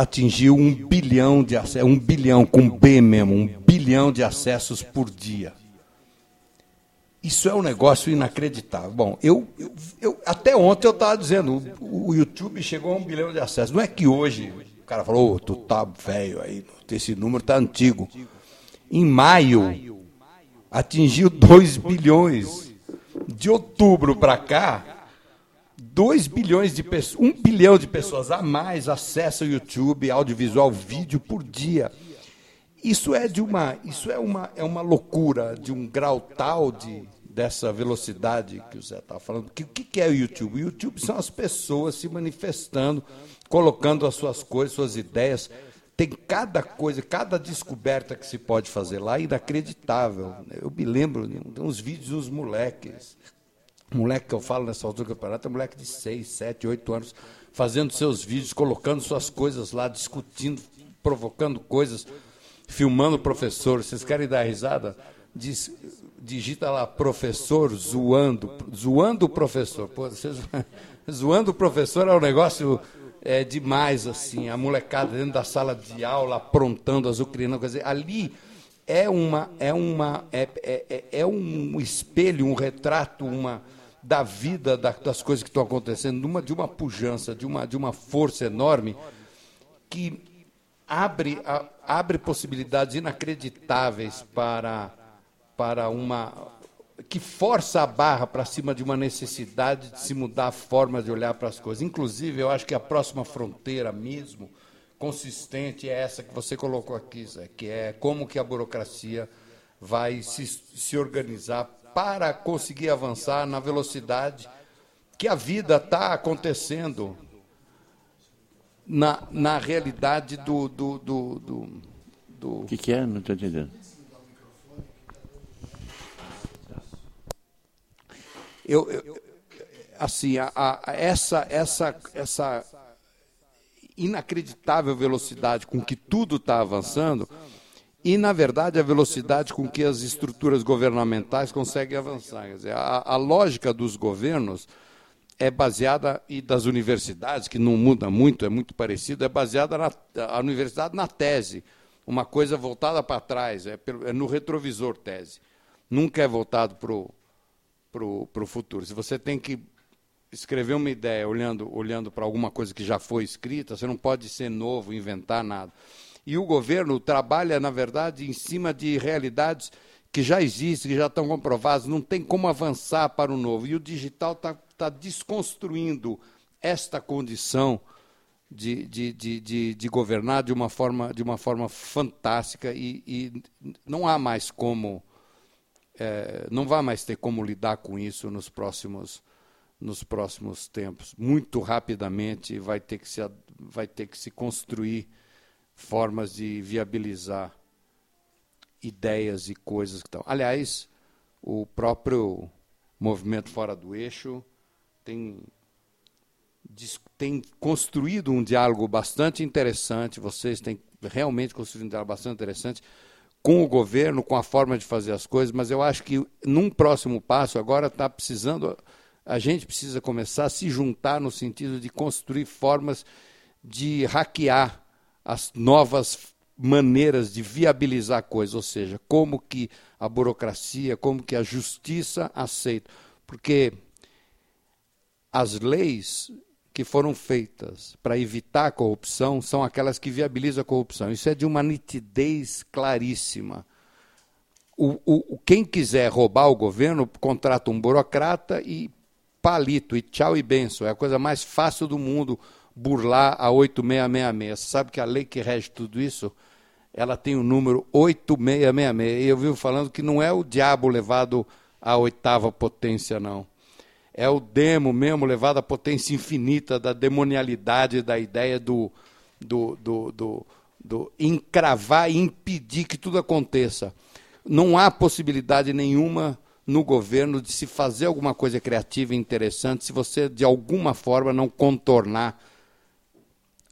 atingiu um bilhão de acessos, um bilhão com B mesmo, um bilhão de acessos por dia. Isso é um negócio inacreditável. Bom, eu, eu, eu até ontem eu estava dizendo, o, o, YouTube chegou a um bilhão de acessos. Não é que hoje o cara falou, oh, tu tá velho aí, esse número tá antigo. Em maio atingiu 2 bilhões. De outubro para cá, 2 bilhões de pessoas, 1 bilhão de pessoas a mais acessam o YouTube, audiovisual, vídeo por dia. Isso é de uma, isso é uma, é uma loucura de um grau tal de dessa velocidade que o Zé está falando. O que, que é o YouTube? O YouTube são as pessoas se manifestando, colocando as suas coisas, suas ideias. Tem cada coisa, cada descoberta que se pode fazer lá, inacreditável. Eu me lembro de uns vídeos dos moleques moleque que eu falo nessa altura do campeonato é moleque de 6, 7, 8 anos, fazendo seus vídeos, colocando suas coisas lá, discutindo, provocando coisas, filmando o professor. Vocês querem dar risada? Diz, digita lá, professor zoando, zoando o professor. Pô, vocês, zoando o professor é um negócio é, demais, assim, a molecada dentro da sala de aula, aprontando as quer dizer, ali é uma é uma é, é, é, é um espelho, um retrato, uma da vida, das coisas que estão acontecendo, de uma, de uma pujança, de uma, de uma força enorme, que abre, abre possibilidades inacreditáveis para, para uma. Que força a barra para cima de uma necessidade de se mudar a forma de olhar para as coisas. Inclusive, eu acho que a próxima fronteira mesmo consistente é essa que você colocou aqui, Zé, que é como que a burocracia vai se, se organizar para conseguir avançar na velocidade que a vida está acontecendo na, na realidade do. do, do, do, do... Que, que é? Não estou entendendo. Eu, eu, assim, a, a, essa, essa, essa inacreditável velocidade com que tudo está avançando e, na verdade, a velocidade com que as estruturas governamentais conseguem avançar. Quer dizer, a, a lógica dos governos é baseada, e das universidades, que não muda muito, é muito parecido, é baseada na a universidade na tese, uma coisa voltada para trás, é, é, no retrovisor tese. Nunca é voltado para o futuro. Se você tem que escrever uma ideia olhando, olhando para alguma coisa que já foi escrita, você não pode ser novo, inventar nada. E o governo trabalha, na verdade, em cima de realidades que já existem, que já estão comprovadas, não tem como avançar para o novo. E o digital está tá desconstruindo esta condição de, de, de, de, de governar de uma forma, de uma forma fantástica e, e não há mais como, é, não vai mais ter como lidar com isso nos próximos, nos próximos tempos. Muito rapidamente vai ter que se, vai ter que se construir formas de viabilizar ideias e coisas que estão. Aliás, o próprio movimento fora do eixo tem têm construído um diálogo bastante interessante, vocês têm realmente construído um diálogo bastante interessante com o governo, com a forma de fazer as coisas, mas eu acho que num próximo passo agora está precisando, a gente precisa começar a se juntar no sentido de construir formas de hackear as novas maneiras de viabilizar coisas, ou seja, como que a burocracia, como que a justiça aceita, porque as leis que foram feitas para evitar a corrupção são aquelas que viabilizam a corrupção. Isso é de uma nitidez claríssima. O, o, quem quiser roubar o governo contrata um burocrata e palito, e tchau e benção. É a coisa mais fácil do mundo burlar a 8666. Você sabe que a lei que rege tudo isso, ela tem o número 8666. E eu vivo falando que não é o diabo levado à oitava potência, não é o demo mesmo, levado à potência infinita da demonialidade, da ideia do, do, do, do, do encravar e impedir que tudo aconteça. Não há possibilidade nenhuma no governo de se fazer alguma coisa criativa e interessante se você, de alguma forma, não contornar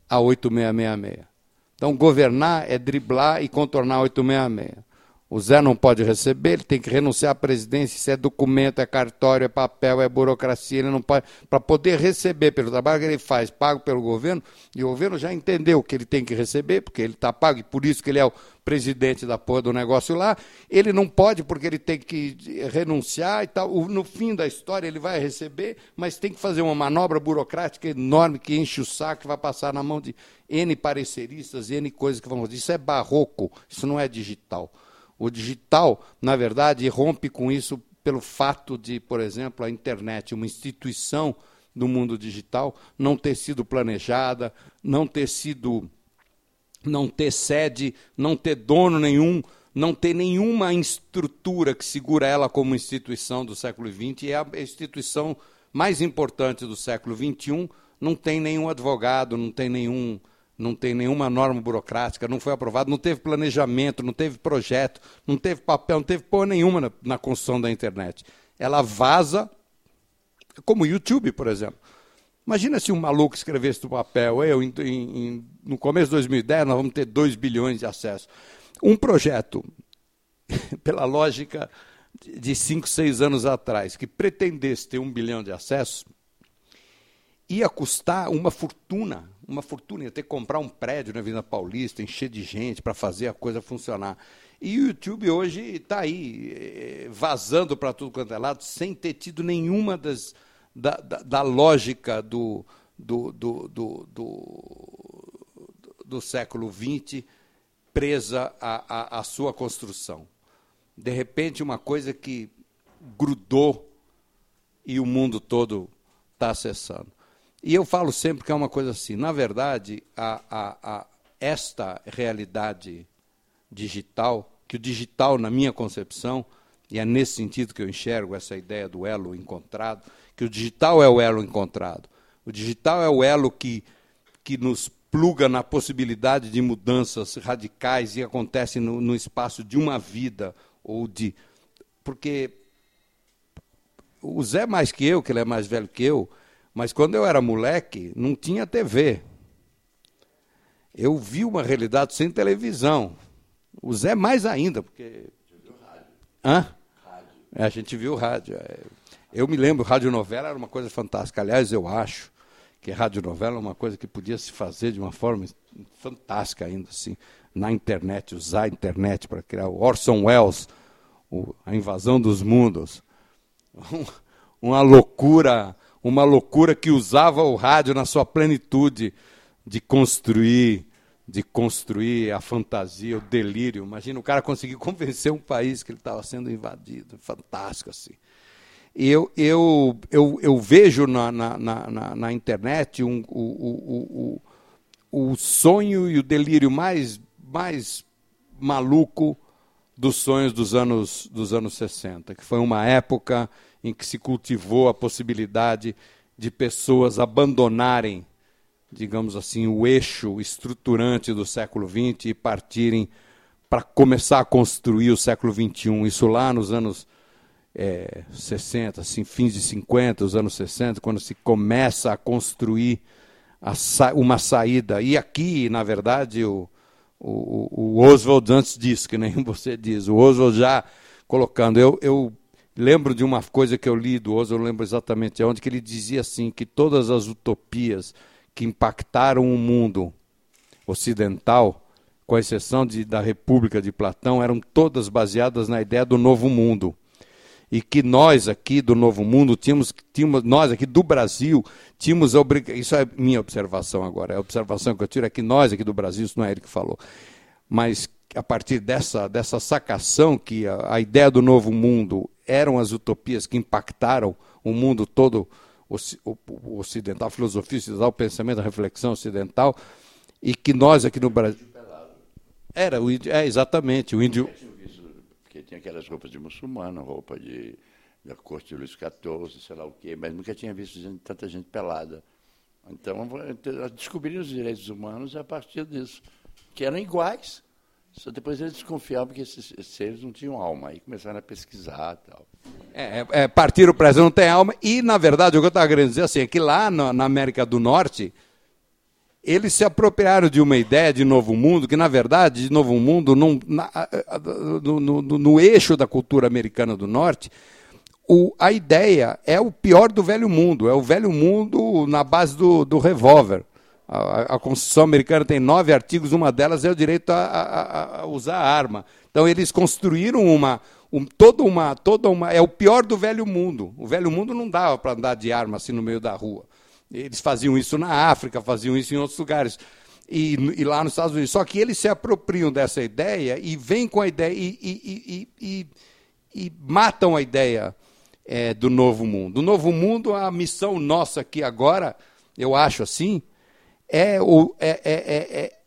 a 8666. Então, governar é driblar e contornar a 866. O Zé não pode receber, ele tem que renunciar à presidência, se é documento, é cartório, é papel, é burocracia, ele não pode. Para poder receber pelo trabalho que ele faz, pago pelo governo, e o governo já entendeu que ele tem que receber, porque ele está pago, e por isso que ele é o presidente da porra do negócio lá, ele não pode, porque ele tem que renunciar e tal. No fim da história ele vai receber, mas tem que fazer uma manobra burocrática enorme que enche o saco, que vai passar na mão de N pareceristas, N coisas que vão. Isso é barroco, isso não é digital. O digital, na verdade, rompe com isso pelo fato de, por exemplo, a internet, uma instituição do mundo digital, não ter sido planejada, não ter sido não ter sede, não ter dono nenhum, não ter nenhuma estrutura que segura ela como instituição do século XX, e é a instituição mais importante do século XXI, não tem nenhum advogado, não tem nenhum não tem nenhuma norma burocrática, não foi aprovado, não teve planejamento, não teve projeto, não teve papel, não teve porra nenhuma na, na construção da internet. Ela vaza, como o YouTube, por exemplo. Imagina se um maluco escrevesse do papel, eu, em, em, no começo de 2010, nós vamos ter 2 bilhões de acessos. Um projeto, pela lógica de 5, 6 anos atrás, que pretendesse ter um bilhão de acessos, ia custar uma fortuna uma fortuna, ia ter que comprar um prédio na Avenida Paulista, encher de gente para fazer a coisa funcionar. E o YouTube hoje está aí, eh, vazando para tudo quanto é lado, sem ter tido nenhuma das, da, da, da lógica do, do, do, do, do, do século XX presa à, à, à sua construção. De repente, uma coisa que grudou e o mundo todo está acessando. E eu falo sempre que é uma coisa assim. Na verdade, a, a, a, esta realidade digital, que o digital, na minha concepção, e é nesse sentido que eu enxergo essa ideia do elo encontrado, que o digital é o elo encontrado. O digital é o elo que, que nos pluga na possibilidade de mudanças radicais e acontecem no, no espaço de uma vida ou de. Porque o Zé mais que eu, que ele é mais velho que eu, mas quando eu era moleque, não tinha TV. Eu vi uma realidade sem televisão. O Zé mais ainda, porque. Hã? Rádio. É, a gente viu rádio. É. Eu me lembro, radionovela era uma coisa fantástica. Aliás, eu acho que radionovela é uma coisa que podia se fazer de uma forma fantástica ainda, assim, na internet, usar a internet para criar o Orson Welles, o, a invasão dos mundos. Um, uma loucura uma loucura que usava o rádio na sua plenitude de construir, de construir a fantasia, o delírio. Imagina o cara conseguir convencer um país que ele estava sendo invadido, fantástico assim. Eu, eu, eu, eu vejo na, na, na, na internet um, o, o, o, o sonho e o delírio mais, mais maluco dos sonhos dos anos, dos anos 60, que foi uma época em que se cultivou a possibilidade de pessoas abandonarem, digamos assim, o eixo estruturante do século XX e partirem para começar a construir o século XXI. Isso lá nos anos. é, 60, assim, fins de 50, os anos 60, quando se começa a construir a sa uma saída. E aqui, na verdade, o, o, o Oswald antes disso, que nem você diz, o Oswald já colocando. Eu, eu lembro de uma coisa que eu li do Oswald, eu lembro exatamente onde, que ele dizia assim, que todas as utopias que impactaram o mundo ocidental, com exceção de, da República de Platão, eram todas baseadas na ideia do novo mundo. E que nós aqui do Novo Mundo tínhamos, tínhamos nós aqui do Brasil, tínhamos obrigação, isso é minha observação agora, a observação que eu tiro é que nós aqui do Brasil, isso não é ele que falou, mas a partir dessa, dessa sacação que a, a ideia do Novo Mundo eram as utopias que impactaram o mundo todo ocidental, a filosofia ocidental, o pensamento, a reflexão ocidental, e que nós aqui no Brasil... Era, o índio, é exatamente, o índio porque tinha aquelas roupas de muçulmano, roupa de, da corte de Luís XIV, sei lá o quê, mas nunca tinha visto gente, tanta gente pelada. Então, descobriram os direitos humanos a partir disso, que eram iguais. Só depois eles desconfiavam que esses, seres não tinham alma, aí começaram a pesquisar tal. É, é, é partiram para não tem alma, e na verdade o que eu estava querendo dizer assim, é que lá na, na América do Norte, eles se apropriaram de uma ideia de novo mundo, que na verdade, de novo mundo, num, na, no, no, no, eixo da cultura americana do norte, o, a ideia é o pior do velho mundo, é o velho mundo na base do, do revólver. A, a, Constituição americana tem nove artigos, uma delas é o direito a, a, a usar arma. Então eles construíram uma, um, toda uma, toda uma, é o pior do velho mundo. O velho mundo não dava para andar de arma assim no meio da rua. Eles faziam isso na África, faziam isso em outros lugares. E, e, lá nos Estados Unidos. Só que eles se apropriam dessa ideia e vêm com a ideia e, e, e matam a ideia é, do novo mundo. O novo mundo, a missão nossa aqui agora, eu acho assim, é, é, é, é,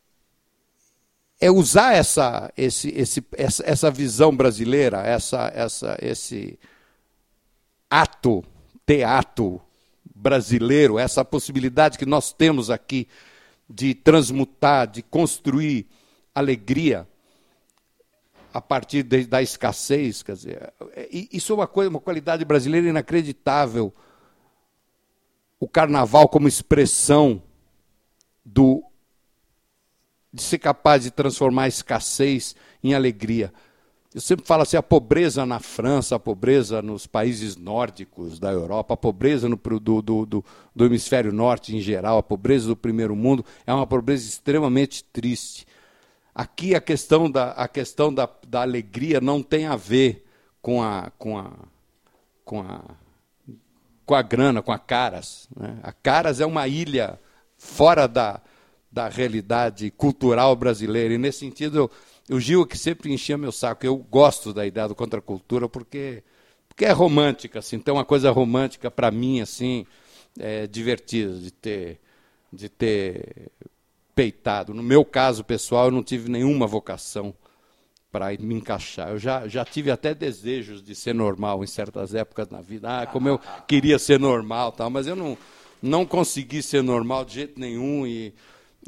é usar essa, esse, esse, essa, essa visão brasileira, essa, essa, esse ato, teatro brasileiro, essa possibilidade que nós temos aqui de transmutar, de construir alegria a partir de, da escassez, quer dizer, é, isso é uma coisa, uma qualidade brasileira inacreditável. O carnaval como expressão do de ser capaz de transformar a escassez em alegria. Eu sempre falo assim, a pobreza na França, a pobreza nos países nórdicos da Europa, a pobreza no, do, do, do, do hemisfério norte em geral, a pobreza do primeiro mundo, é uma pobreza extremamente triste. Aqui a questão da, a questão da, da alegria não tem a ver com a, com a, com a, com a grana, com a Caras. Né? A Caras é uma ilha fora da, da realidade cultural brasileira, e nesse sentido eu o Gil que sempre enchia meu saco. Eu gosto da ideia do contracultura porque, porque é romântica, assim. Então, uma coisa romântica para mim, assim, é divertida de ter, de ter peitado. No meu caso pessoal, eu não tive nenhuma vocação para me encaixar. Eu já, já tive até desejos de ser normal em certas épocas na vida. Ah, como eu queria ser normal, tal, mas eu não, não consegui ser normal de jeito nenhum. E,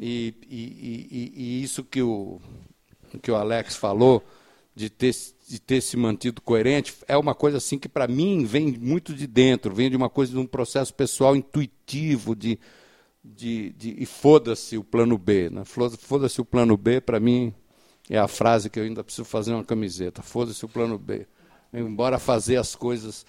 e, e, e, isso que o, que o Alex falou, de ter, de ter se mantido coerente, é uma coisa assim que para mim vem muito de dentro, vem de uma coisa de um processo pessoal intuitivo de, de, de e foda-se o plano B, né? Foda-se o plano B, para mim é a frase que eu ainda preciso fazer uma camiseta. Foda-se o plano B. Embora fazer as coisas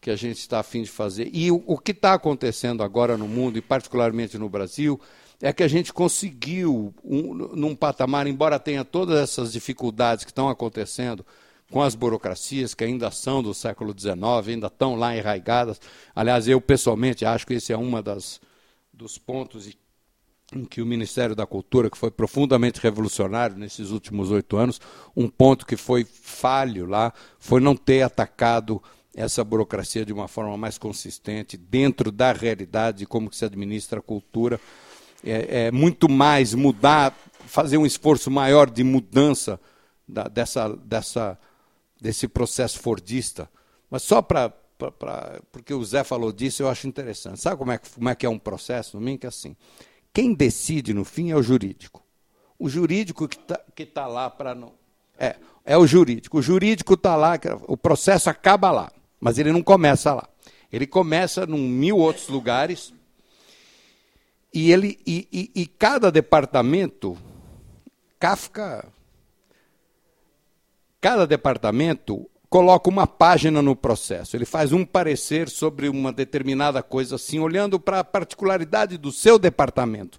que a gente está afim de fazer. E o, o que está acontecendo agora no mundo, e particularmente no Brasil, é que a gente conseguiu, um, num patamar, embora tenha todas essas dificuldades que estão acontecendo com as burocracias, que ainda são do século XIX, ainda estão lá enraigadas. Aliás, eu pessoalmente acho que esse é um dos pontos em que o Ministério da Cultura, que foi profundamente revolucionário nesses últimos oito anos, um ponto que foi falho lá foi não ter atacado essa burocracia de uma forma mais consistente dentro da realidade de como se administra a cultura é, é, muito mais mudar, fazer um esforço maior de mudança da, dessa, dessa, desse processo fordista. Mas só para. Porque o Zé falou disso, eu acho interessante. Sabe como é, como é que é um processo no? Que é assim. Quem decide no fim é o jurídico. O jurídico que está que tá lá para não. É, é o jurídico. O jurídico está lá, o processo acaba lá. Mas ele não começa lá. Ele começa em mil outros lugares. E, ele, e, e, e cada departamento, Kafka, cada departamento coloca uma página no processo. Ele faz um parecer sobre uma determinada coisa assim, olhando para a particularidade do seu departamento.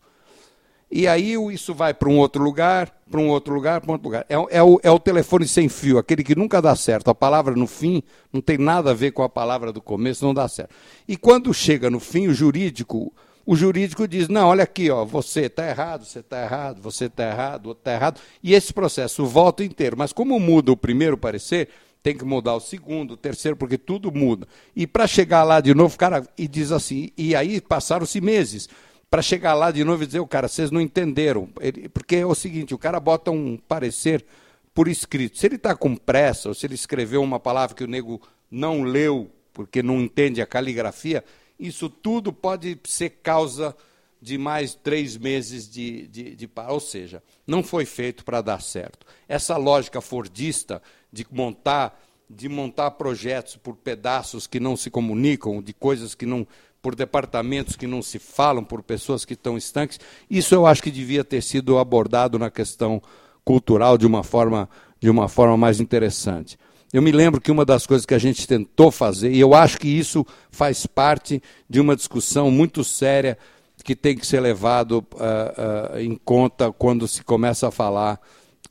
E aí isso vai para um outro lugar, para um outro lugar, para um outro lugar. É, é, o, é o telefone sem fio, aquele que nunca dá certo. A palavra no fim não tem nada a ver com a palavra do começo, não dá certo. E quando chega no fim, o jurídico, o jurídico diz: não, olha aqui, ó, você está errado, você está errado, você está errado, outro está errado. E esse processo volta inteiro. Mas como muda o primeiro parecer, tem que mudar o segundo, o terceiro, porque tudo muda. E para chegar lá de novo, cara e diz assim, e aí passaram-se meses para chegar lá de novo e dizer, o cara, vocês não entenderam. Ele, porque é o seguinte, o cara bota um parecer por escrito. Se ele está com pressa, ou se ele escreveu uma palavra que o nego não leu, porque não entende a caligrafia, isso tudo pode ser causa de mais três meses de, de, de Ou seja, não foi feito para dar certo. Essa lógica fordista de montar, de montar projetos por pedaços que não se comunicam, de coisas que não por departamentos que não se falam, por pessoas que estão estanques. Isso eu acho que devia ter sido abordado na questão cultural de uma forma, de uma forma mais interessante. Eu me lembro que uma das coisas que a gente tentou fazer, e eu acho que isso faz parte de uma discussão muito séria que tem que ser levado uh, uh, em conta quando se começa a falar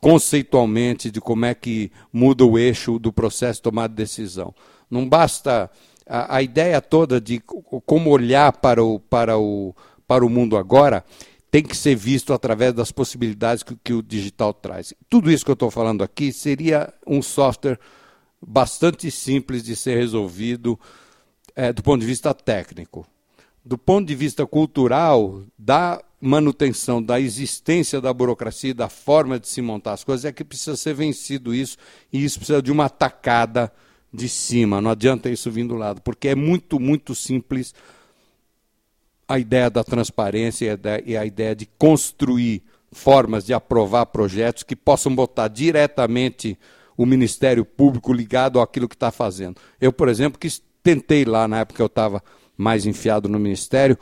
conceitualmente de como é que muda o eixo do processo de tomada de decisão. Não basta a, a ideia toda de como olhar para o, para, o, para o mundo agora tem que ser visto através das possibilidades que, que o digital traz. Tudo isso que eu estou falando aqui seria um software bastante simples de ser resolvido é, do ponto de vista técnico. Do ponto de vista cultural, da manutenção da existência da burocracia, da forma de se montar as coisas, é que precisa ser vencido isso, e isso precisa de uma tacada de cima, não adianta isso vir do lado, porque é muito, muito simples a ideia da transparência e a ideia de construir formas de aprovar projetos que possam botar diretamente o Ministério Público ligado àquilo que está fazendo. Eu, por exemplo, que tentei lá, na época que eu estava mais enfiado no Ministério,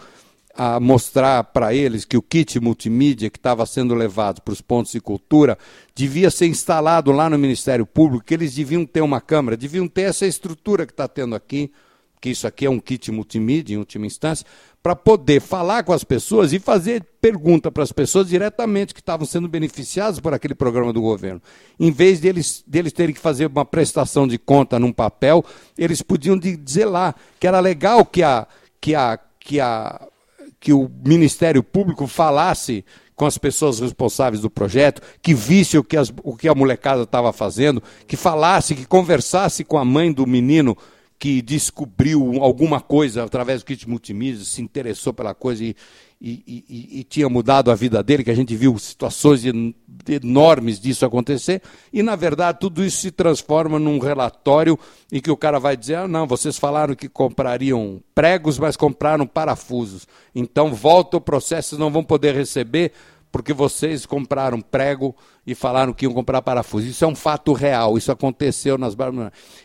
a mostrar para eles que o kit multimídia que estava sendo levado para os pontos de cultura devia ser instalado lá no Ministério Público, que eles deviam ter uma câmera, deviam ter essa estrutura que está tendo aqui, que isso aqui é um kit multimídia, em última instância, para poder falar com as pessoas e fazer pergunta para as pessoas diretamente que estavam sendo beneficiadas por aquele programa do governo. Em vez deles, deles terem que fazer uma prestação de conta num papel, eles podiam dizer lá que era legal que a, que a, que a que o Ministério Público falasse com as pessoas responsáveis do projeto, que visse o que, as, o que a molecada estava fazendo, que falasse, que conversasse com a mãe do menino que descobriu alguma coisa através do kit multimídia, se interessou pela coisa e, e, e, e, tinha mudado a vida dele, que a gente viu situações enormes disso acontecer, e na verdade tudo isso se transforma num relatório em que o cara vai dizer: ah, não, vocês falaram que comprariam pregos, mas compraram parafusos. Então volta o processo, não vão poder receber porque vocês compraram prego e falaram que iam comprar parafuso. Isso é um fato real, isso aconteceu nas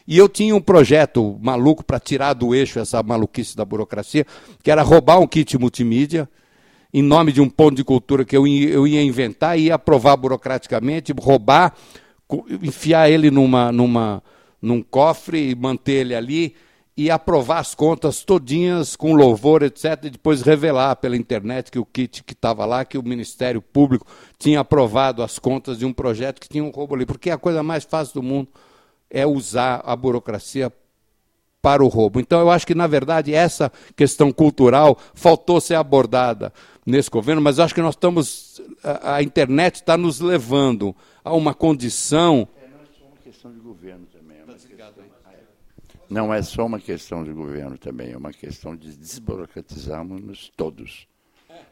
E eu tinha um projeto maluco para tirar do eixo essa maluquice da burocracia, que era roubar um kit multimídia, em nome de um ponto de cultura que eu ia, eu ia inventar, ia aprovar burocraticamente, roubar, enfiar ele numa, numa, num cofre e manter ele ali e aprovar as contas todinhas com louvor, etc., e depois revelar pela internet que o kit que estava lá, que o Ministério Público tinha aprovado as contas de um projeto que tinha um roubo ali. Porque a coisa mais fácil do mundo é usar a burocracia para o roubo. Então, eu acho que, na verdade, essa questão cultural faltou ser abordada nesse governo, mas eu acho que nós estamos. A, a internet está nos levando a uma condição. É, não é só uma questão de governo também. É não é só uma questão de governo também, é uma questão de desburocratizarmos todos.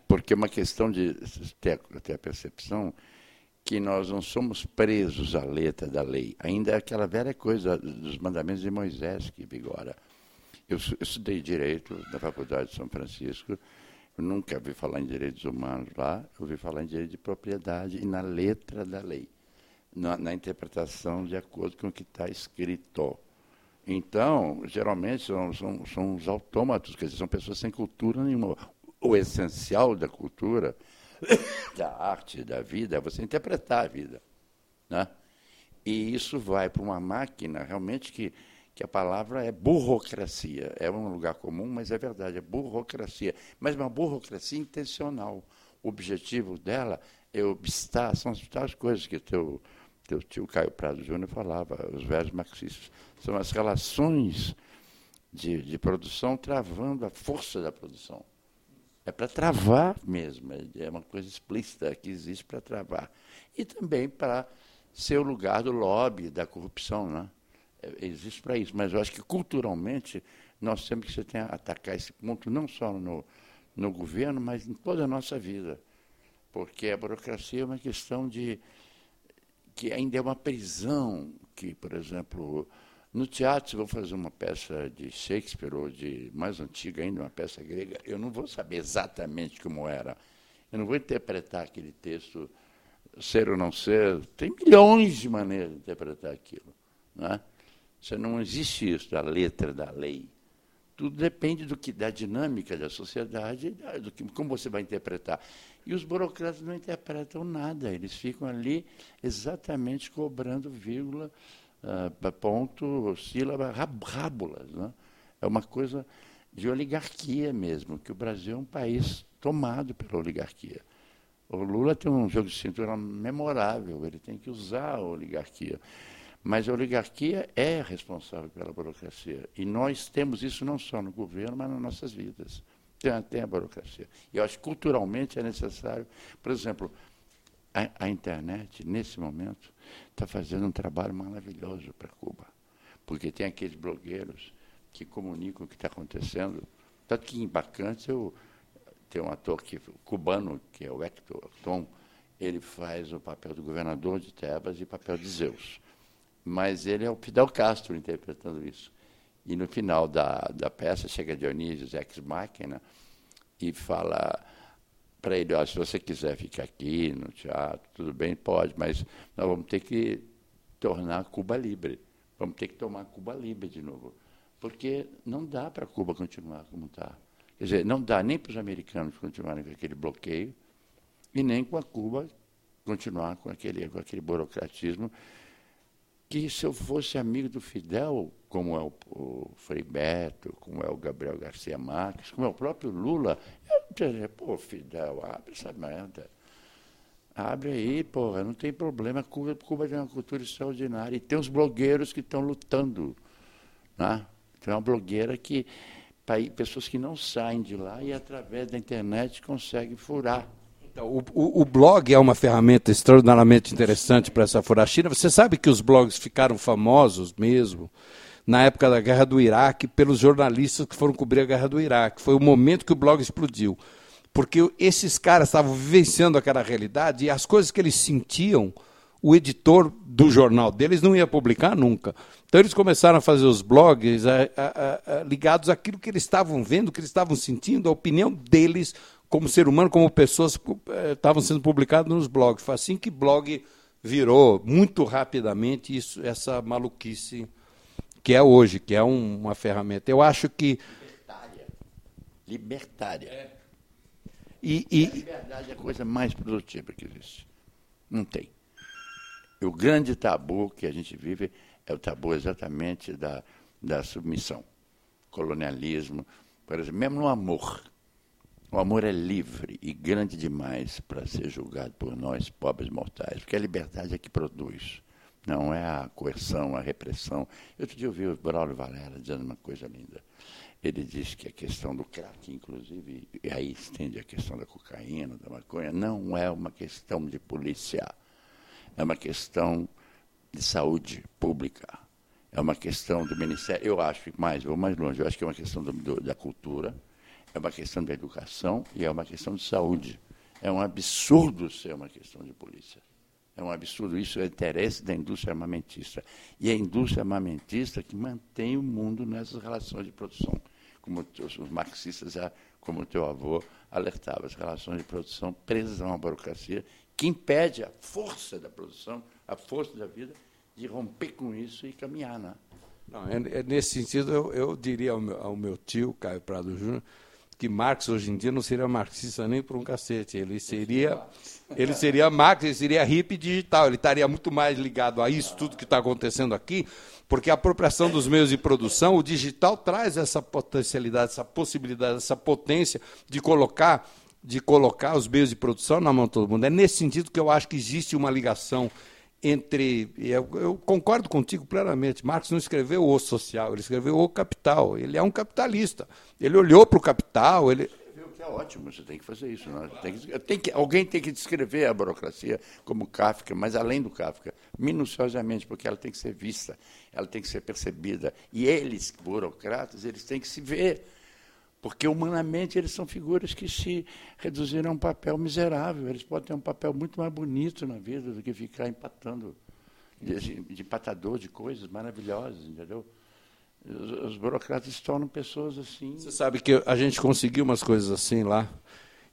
Porque é uma questão de ter, ter a percepção que nós não somos presos à letra da lei. Ainda é aquela velha coisa dos mandamentos de Moisés que vigora. Eu estudei direito na Faculdade de São Francisco, eu nunca ouvi falar em direitos humanos lá, eu ouvi falar em direito de propriedade e na letra da lei, na, na interpretação de acordo com o que está escrito. Então, geralmente são, são, são os autômatos, quer dizer, são pessoas sem cultura nenhuma. O essencial da cultura, da arte, da vida, é você interpretar a vida. Né? E isso vai para uma máquina realmente que, que a palavra é burocracia. É um lugar comum, mas é verdade, é burocracia. Mas uma burocracia intencional. O objetivo dela é obstar, são as coisas que teu teu tio Caio Prado Júnior falava, os velhos marxistas, são as relações de, de produção travando a força da produção. É para travar mesmo, é, é uma coisa explícita que existe para travar. E também para ser o lugar do lobby, da corrupção. Né? Existe para isso, mas eu acho que culturalmente nós temos que atacar esse ponto não só no, no governo, mas em toda a nossa vida. Porque a burocracia é uma questão de que ainda é uma prisão, que, por exemplo, no teatro, se vou fazer uma peça de Shakespeare, ou de mais antiga ainda, uma peça grega, eu não vou saber exatamente como era. Eu não vou interpretar aquele texto, ser ou não ser. Tem milhões de maneiras de interpretar aquilo. Não é? Você não existe isso da letra da lei. Tudo depende do que da dinâmica da sociedade, do que, como você vai interpretar. E os burocratas não interpretam nada, eles ficam ali exatamente cobrando vírgula, uh, ponto, sílaba, rábulas. Né? É uma coisa de oligarquia mesmo, que o Brasil é um país tomado pela oligarquia. O Lula tem um jogo de cintura memorável, ele tem que usar a oligarquia. Mas a oligarquia é responsável pela burocracia. E nós temos isso não só no governo, mas nas nossas vidas. Tem, a burocracia. E eu acho que culturalmente é necessário. Por exemplo, a, a internet, nesse momento, está fazendo um trabalho maravilhoso para Cuba. Porque tem aqueles blogueiros que comunicam o que está acontecendo. Tanto que em Bacantes eu tem um ator que, cubano, que é o Hector Tom, ele faz o papel do governador de Tebas e o papel de Zeus mas ele é o Fidel Castro interpretando isso. E no final da, da peça chega Dionísio ex máquina e fala para ele, ó, se você quiser ficar aqui no teatro, tudo bem, pode, mas nós vamos ter que tornar Cuba livre. Vamos ter que tomar Cuba livre de novo. Porque não dá para Cuba continuar como está. Quer dizer, não dá nem para os americanos continuarem com aquele bloqueio e nem com a Cuba continuar com aquele, com aquele burocratismo que se eu fosse amigo do Fidel, como é o, o Frei Beto, como é o Gabriel Garcia Marques, como é o próprio Lula, eu diria, pô, Fidel, abre essa merda. Abre aí, porra, não tem problema. Cuba, Cuba tem uma cultura extraordinária. E tem os blogueiros que estão lutando. Né? Tem uma blogueira que. Pessoas que não saem de lá e através da internet conseguem furar o, o, o, blog é uma ferramenta extraordinariamente interessante para essa furachina. Você sabe que os blogs ficaram famosos mesmo na época da guerra do Iraque pelos jornalistas que foram cobrir a guerra do Iraque. Foi o momento que o blog explodiu. Porque esses caras estavam vivenciando aquela realidade e as coisas que eles sentiam, o editor do jornal deles não ia publicar nunca. Então eles começaram a fazer os blogs a, a, a, ligados àquilo que eles estavam vendo, que eles estavam sentindo, a opinião deles como ser humano, como pessoas, eh, estavam sendo publicados nos blogs. Foi assim que blog virou muito rapidamente isso, essa maluquice que é hoje, que é um, uma ferramenta. Eu acho que. Libertária. Libertária. É. E, e... A liberdade é a coisa mais produtiva que existe. Não tem. O grande tabu que a gente vive é o tabu exatamente da, da submissão. Colonialismo, por exemplo, mesmo no amor. O amor é livre e grande demais para ser julgado por nós, pobres mortais, porque a liberdade é que produz, não é a coerção, a repressão. Outro dia eu vi o Braulio Valera dizendo uma coisa linda. Ele disse que a questão do crack, inclusive, e aí estende a questão da cocaína, da maconha, não é uma questão de polícia, é uma questão de saúde pública, é uma questão do Ministério. Eu acho mais, vou mais longe, eu acho que é uma questão do, do, da cultura é uma questão de educação e é uma questão de saúde. É um absurdo ser uma questão de polícia. É um absurdo. Isso é interesse da indústria armamentista. E é a indústria armamentista que mantém o mundo nessas relações de produção. Como os marxistas, como o teu avô alertava, as relações de produção presas a uma burocracia que impede a força da produção, a força da vida, de romper com isso e caminhar. Né? Não, é, é nesse sentido, eu, eu diria ao meu, ao meu, tio, Caio Prado Júnior, que Marx hoje em dia não seria marxista nem por um cacete. Ele seria, ele seria Marx, ele seria hippie digital. Ele estaria muito mais ligado a isso, tudo que está acontecendo aqui, porque a apropriação dos meios de produção, o digital traz essa potencialidade, essa possibilidade, essa potência de colocar de colocar os meios de produção na mão de todo mundo. É nesse sentido que eu acho que existe uma ligação entre. Eu, eu, concordo contigo plenamente. Marx não escreveu o social, ele escreveu o capital. Ele é um capitalista. Ele olhou para o capital. Ele... Que é ótimo, você tem que fazer isso. Né? Tem que, tem que, alguém tem que descrever a burocracia como Kafka, mas além do Kafka, minuciosamente, porque ela tem que ser vista, ela tem que ser percebida. E eles, burocratas, eles têm que se ver porque humanamente eles são figuras que se reduziram a um papel miserável. Eles podem ter um papel muito mais bonito na vida do que ficar empatando, de, de empatador de coisas maravilhosas, entendeu? Os, os, burocratas se tornam pessoas assim. Você sabe que a gente conseguiu umas coisas assim lá.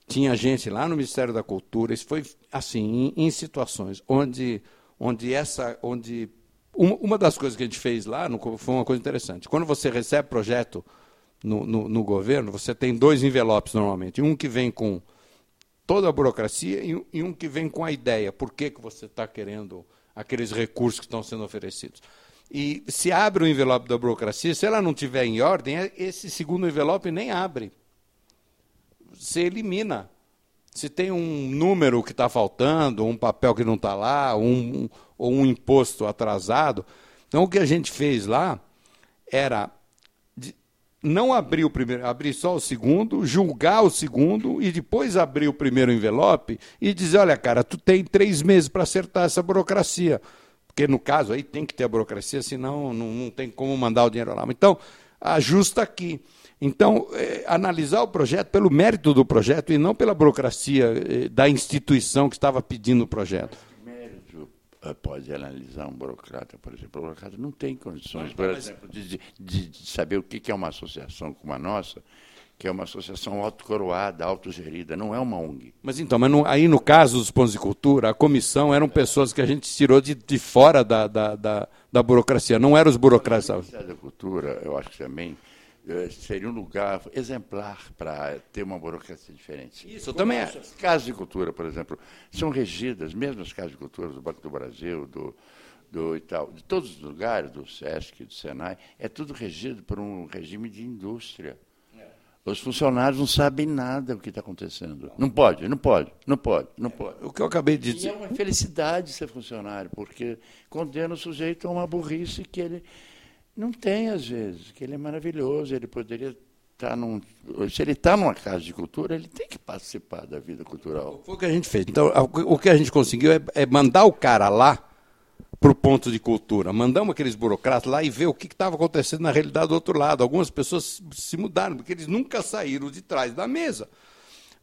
Tinha gente lá no Ministério da Cultura, isso foi assim, em, em situações onde, onde essa. onde uma, uma das coisas que a gente fez lá no, foi uma coisa interessante. Quando você recebe projeto no, no, no, governo, você tem dois envelopes normalmente. Um que vem com toda a burocracia e, e um que vem com a ideia. Por que, que você está querendo aqueles recursos que estão sendo oferecidos? E se abre o envelope da burocracia, se ela não tiver em ordem, é, esse segundo envelope nem abre. Você elimina. Se tem um número que está faltando, um papel que não está lá, um, ou um imposto atrasado. Então, o que a gente fez lá era não abrir o primeiro, abrir só o segundo, julgar o segundo e depois abrir o primeiro envelope e dizer, olha, cara, tu tem três meses para acertar essa burocracia. Porque no caso aí tem que ter a burocracia, senão não, não tem como mandar o dinheiro lá. Então, ajusta aqui. Então, é, analisar o projeto pelo mérito do projeto e não pela burocracia é, da instituição que estava pedindo o projeto. Pode analisar um burocrata, por exemplo. O burocrata não tem condições, por exemplo, de, de, de saber o que é uma associação como a nossa, que é uma associação autocoroada, autogerida, não é uma ONG. Mas então, mas no, aí no caso dos pontos de cultura, a comissão eram pessoas que a gente tirou de, de fora da, da, da, da burocracia, não eram os burocratas. O Ministério da Cultura, eu acho que também seria um lugar exemplar para ter uma burocracia diferente. Isso Como também é. As casas de cultura, por exemplo, são regidas, mesmo as casas de cultura do Banco do Brasil, do, do tal, de todos os lugares, do SESC, do SENAI, é tudo regido por um regime de indústria. É. Os funcionários não sabem nada do que está acontecendo. Não pode, não pode, não pode, não pode. O que eu acabei de dizer. E é uma felicidade ser funcionário, porque condena o sujeito a uma burrice que ele não tem, às vezes, que ele é maravilhoso, ele poderia estar tá num. Se ele está numa casa de cultura, ele tem que participar da vida cultural. Foi o que a gente fez. Então, o que a gente conseguiu é, é mandar o cara lá para o ponto de cultura. Mandamos aqueles burocratas lá e ver o que estava acontecendo na realidade do outro lado. Algumas pessoas se mudaram, porque eles nunca saíram de trás da mesa.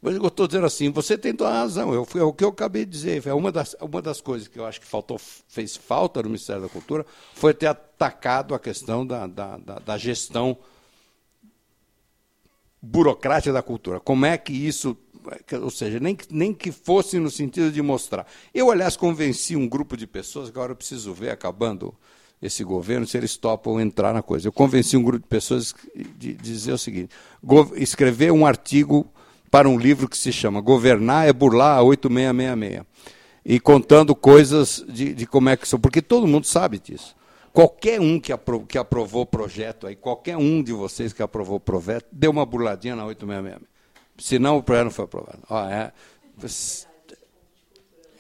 Mas eu estou dizendo assim, você tem toda a razão. Eu, é o que eu acabei de dizer. Uma das, uma das coisas que eu acho que faltou, fez falta no Ministério da Cultura foi ter atacado a questão da, da, da, da gestão burocrática da cultura. Como é que isso ou seja, nem, nem que fosse no sentido de mostrar. Eu, aliás, convenci um grupo de pessoas, agora eu preciso ver, acabando esse governo, se eles topam entrar na coisa. Eu convenci um grupo de pessoas de dizer o seguinte: escrever um artigo para um livro que se chama Governar é Burlar a 8666. E contando coisas de, de como é que são, porque todo mundo sabe disso. Qualquer um que, apro que aprovou o projeto aí, qualquer um de vocês que aprovou o projeto, deu uma burladinha na 866. Senão o projeto não foi aprovado. Ó, é,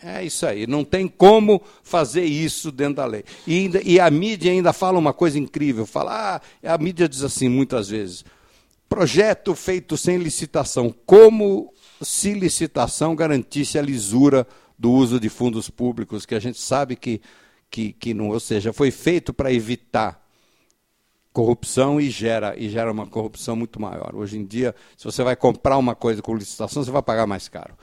é isso aí. Não tem como fazer isso dentro da lei. E, ainda, e a mídia ainda fala uma coisa incrível. Fala, ah, a mídia diz assim muitas vezes. Projeto feito sem licitação. Como se licitação garantisse a lisura do uso de fundos públicos, que a gente sabe que, que, que não, ou seja, foi feito para evitar corrupção e gera, e gera uma corrupção muito maior. Hoje em dia, se você vai comprar uma coisa com licitação, você vai pagar mais caro.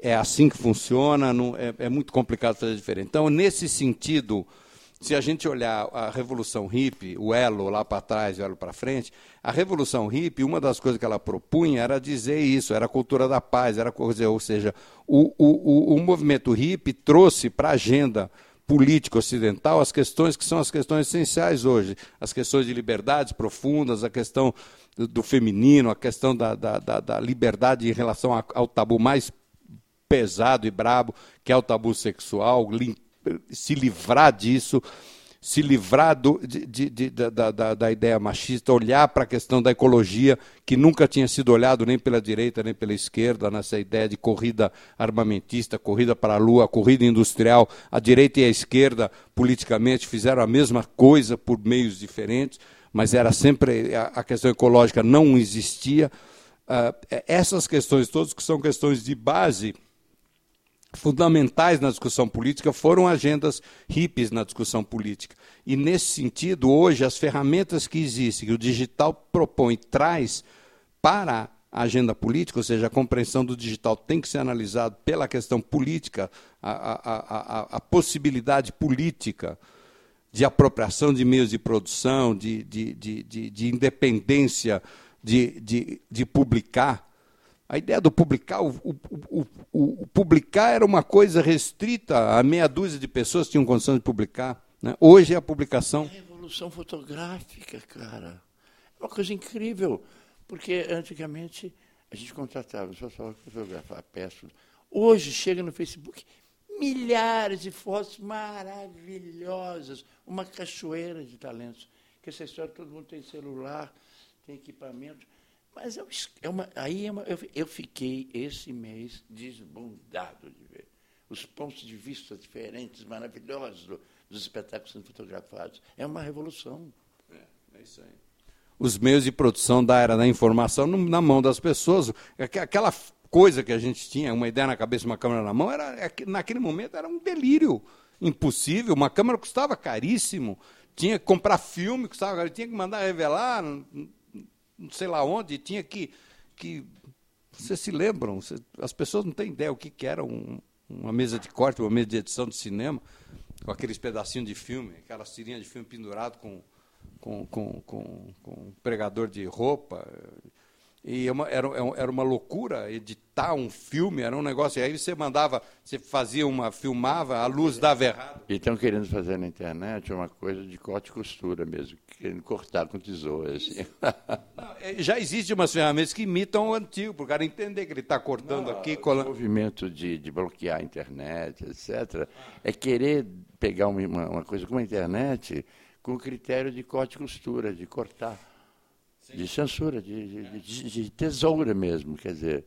É assim que funciona, não, é, é muito complicado fazer diferente. Então, nesse sentido, se a gente olhar a Revolução Hippie, o elo lá para trás e o elo para frente, a Revolução Hippie, uma das coisas que ela propunha era dizer isso, era a cultura da paz, era ou seja, o, o, o movimento hippie trouxe para a agenda político ocidental as questões que são as questões essenciais hoje, as questões de liberdades profundas, a questão do, feminino, a questão da, da, da, da, liberdade em relação ao tabu mais pesado e brabo, que é o tabu sexual, se livrar disso se livrar do, de, de, de, da, da, da, ideia machista, olhar para a questão da ecologia, que nunca tinha sido olhado nem pela direita nem pela esquerda, nessa ideia de corrida armamentista, corrida para a lua, corrida industrial. A direita e a esquerda, politicamente, fizeram a mesma coisa por meios diferentes, mas era sempre a, questão ecológica não existia. Uh, essas questões todas, que são questões de base fundamentais na discussão política foram agendas hippies na discussão política. E, nesse sentido, hoje, as ferramentas que existem, que o digital propõe e traz para a agenda política, ou seja, a compreensão do digital tem que ser analisado pela questão política, a, a, a, a possibilidade política de apropriação de meios de produção, de, de, de, de, de independência de, de, de publicar a ideia do publicar, o, o, o, o, publicar era uma coisa restrita, a meia dúzia de pessoas tinham condição de publicar. Né? Hoje é a publicação. É revolução fotográfica, cara. É uma coisa incrível, porque antigamente a gente contratava só para fotografar peças. Hoje chega no Facebook milhares de fotos maravilhosas, uma cachoeira de talentos. Que essa história todo mundo tem celular, tem equipamento. Mas eu, é uma, aí é uma, eu, eu fiquei esse mês desbundado de ver os pontos de vista diferentes, maravilhosos do, dos espetáculos sendo fotografados. É uma revolução. É, é isso aí. Os meios de produção da era da informação na mão das pessoas. Aquela coisa que a gente tinha, uma ideia na cabeça, uma câmera na mão, era, é naquele momento era um delírio impossível. Uma câmera custava caríssimo. Tinha que comprar filme, custava, tinha que mandar revelar, não sei lá onde, tinha que. que vocês se lembram? As pessoas não têm ideia o que, que era um, uma mesa de corte, uma mesa de edição de cinema, com aqueles pedacinhos de filme, aquelas tirinhas de filme pendurado com, com, com, com, com um pregador de roupa. E é uma, era, é era uma loucura editar um filme, era um negócio. E aí você mandava, você fazia uma, filmava, a luz dava errado. E estão querendo fazer na internet uma coisa de corte e costura mesmo, querendo cortar com tesoura. Assim. Não, é, já existe umas ferramentas que imitam o antigo, para o cara entender que ele está cortando Não, aqui. O movimento de, de bloquear a internet, etc., é querer pegar uma, uma coisa como a internet com o critério de corte e costura, de cortar de censura, de, de, de, tesoura mesmo, quer dizer,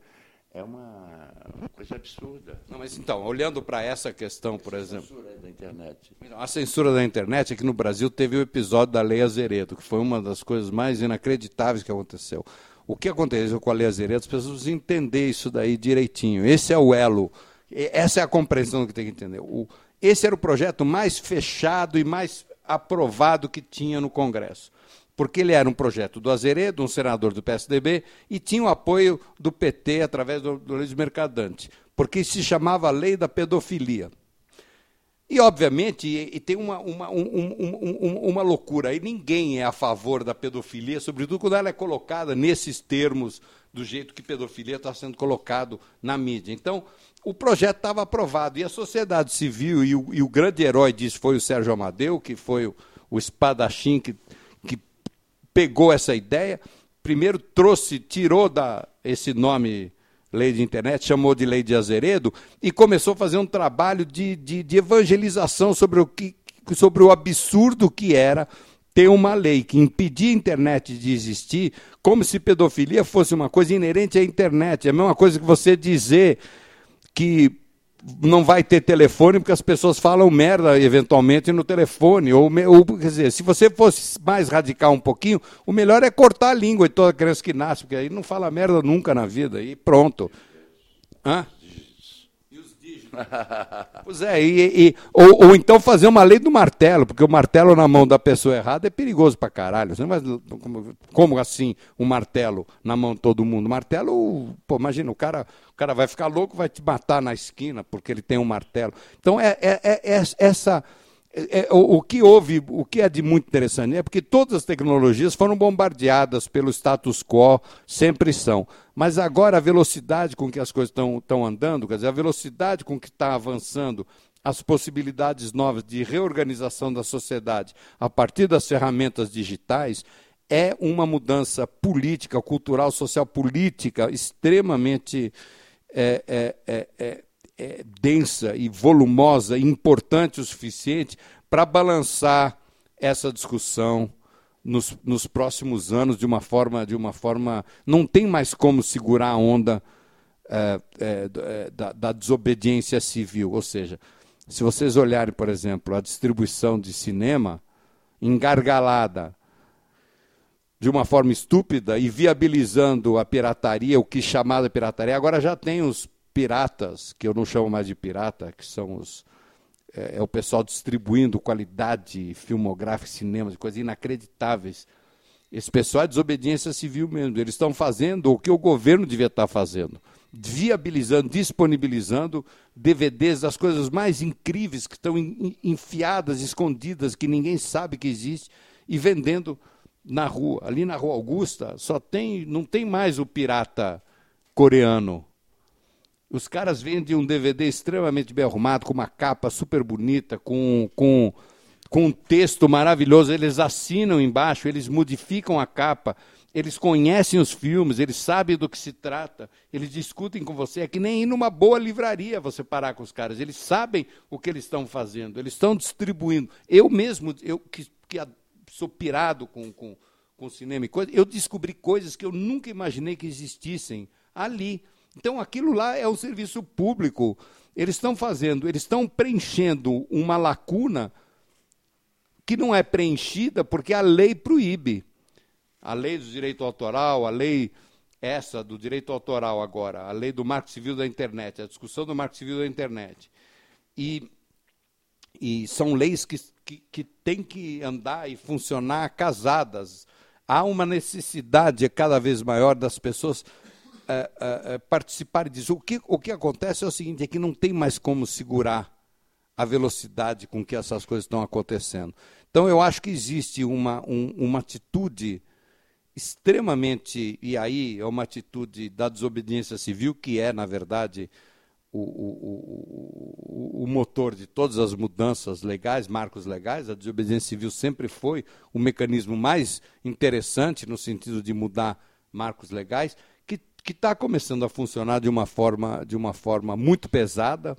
é uma, coisa absurda. Não, mas então, olhando para essa questão, por essa exemplo. A censura da internet. A censura da internet aqui no Brasil teve o episódio da Lei Azeredo, que foi uma das coisas mais inacreditáveis que aconteceu. O que aconteceu com a Lei Azeredo, as pessoas entender isso daí direitinho. Esse é o elo, essa é a compreensão que tem que entender. O, esse era o projeto mais fechado e mais aprovado que tinha no Congresso porque ele era um projeto do Azeredo, um senador do PSDB, e tinha o apoio do PT através do, do Luiz Mercadante, porque se chamava Lei da Pedofilia. E, obviamente, e, tem uma, uma, um, um, um, uma loucura aí, ninguém é a favor da pedofilia, sobretudo quando ela é colocada nesses termos, do jeito que pedofilia está sendo colocado na mídia. Então, o projeto estava aprovado, e a sociedade civil, e o, e o grande herói disso foi o Sérgio Amadeu, que foi o, o espadachim que pegou essa ideia, primeiro trouxe, tirou da, esse nome lei de internet, chamou de lei de Azeredo, e começou a fazer um trabalho de, de, de evangelização sobre o, que, sobre o absurdo que era ter uma lei que impedia a internet de existir, como se pedofilia fosse uma coisa inerente à internet. É a mesma coisa que você dizer que não vai ter telefone porque as pessoas falam merda eventualmente no telefone. Ou, ou, quer dizer, se você fosse mais radical um pouquinho, o melhor é cortar a língua de toda criança que nasce, porque aí não fala merda nunca na vida e pronto. Hã? pois é, e, e ou, ou, então fazer uma lei do martelo, porque o martelo na mão da pessoa errada é perigoso pra caralho. Você não como, como, assim um martelo na mão de todo mundo? Martelo, pô, imagina, o cara, cara vai ficar louco, vai te matar na esquina porque ele tem um martelo. Então é, é, é, é essa é, é, o, o, que houve, o que é de muito interessante é porque todas as tecnologias foram bombardeadas pelo status quo, sempre são. Mas agora a velocidade com que as coisas estão andando, quer dizer, a velocidade com que está avançando as possibilidades novas de reorganização da sociedade a partir das ferramentas digitais é uma mudança política, cultural, social, política extremamente é, é, é, é, é densa e volumosa, importante o suficiente para balançar essa discussão nos, nos, próximos anos de uma forma, de uma forma, não tem mais como segurar a onda é, da, da desobediência civil, ou seja, se vocês olharem, por exemplo, a distribuição de cinema engargalada de uma forma estúpida e viabilizando a pirataria, o que chamada pirataria, agora já tem os piratas, que eu não chamo mais de pirata, que são os é, é o pessoal distribuindo qualidade filmográfica, cinema, de coisas inacreditáveis. Esse pessoal é desobediência civil mesmo. Eles estão fazendo o que o governo devia estar fazendo viabilizando, disponibilizando DVDs das coisas mais incríveis que estão enfiadas, escondidas, que ninguém sabe que existe, e vendendo na rua. Ali na Rua Augusta só tem, não tem mais o pirata coreano. Os caras vendem um DVD extremamente bem arrumado, com uma capa super bonita, com, com, com um texto maravilhoso. Eles assinam embaixo, eles modificam a capa eles conhecem os filmes, eles sabem do que se trata, eles discutem com você. É que nem ir numa boa livraria você parar com os caras. Eles sabem o que eles estão fazendo, eles estão distribuindo. Eu mesmo, eu que, que sou pirado com, com, com cinema e coisas, eu descobri coisas que eu nunca imaginei que existissem ali. Então aquilo lá é um serviço público. Eles estão fazendo, eles estão preenchendo uma lacuna que não é preenchida porque a lei proíbe a lei do direito autoral, a lei essa do direito autoral agora, a lei do marco civil da internet, a discussão do marco civil da internet. E, e são leis que, que, que têm que andar e funcionar casadas. Há uma necessidade cada vez maior das pessoas é, é, participarem disso. O que, o que acontece é o seguinte, é que não tem mais como segurar a velocidade com que essas coisas estão acontecendo. Então, eu acho que existe uma, um, uma atitude extremamente, e aí é uma atitude da desobediência civil, que é, na verdade, o, o, o, o, motor de todas as mudanças legais, marcos legais, a desobediência civil sempre foi o mecanismo mais interessante no sentido de mudar marcos legais, que está começando a funcionar de uma forma, de uma forma muito pesada,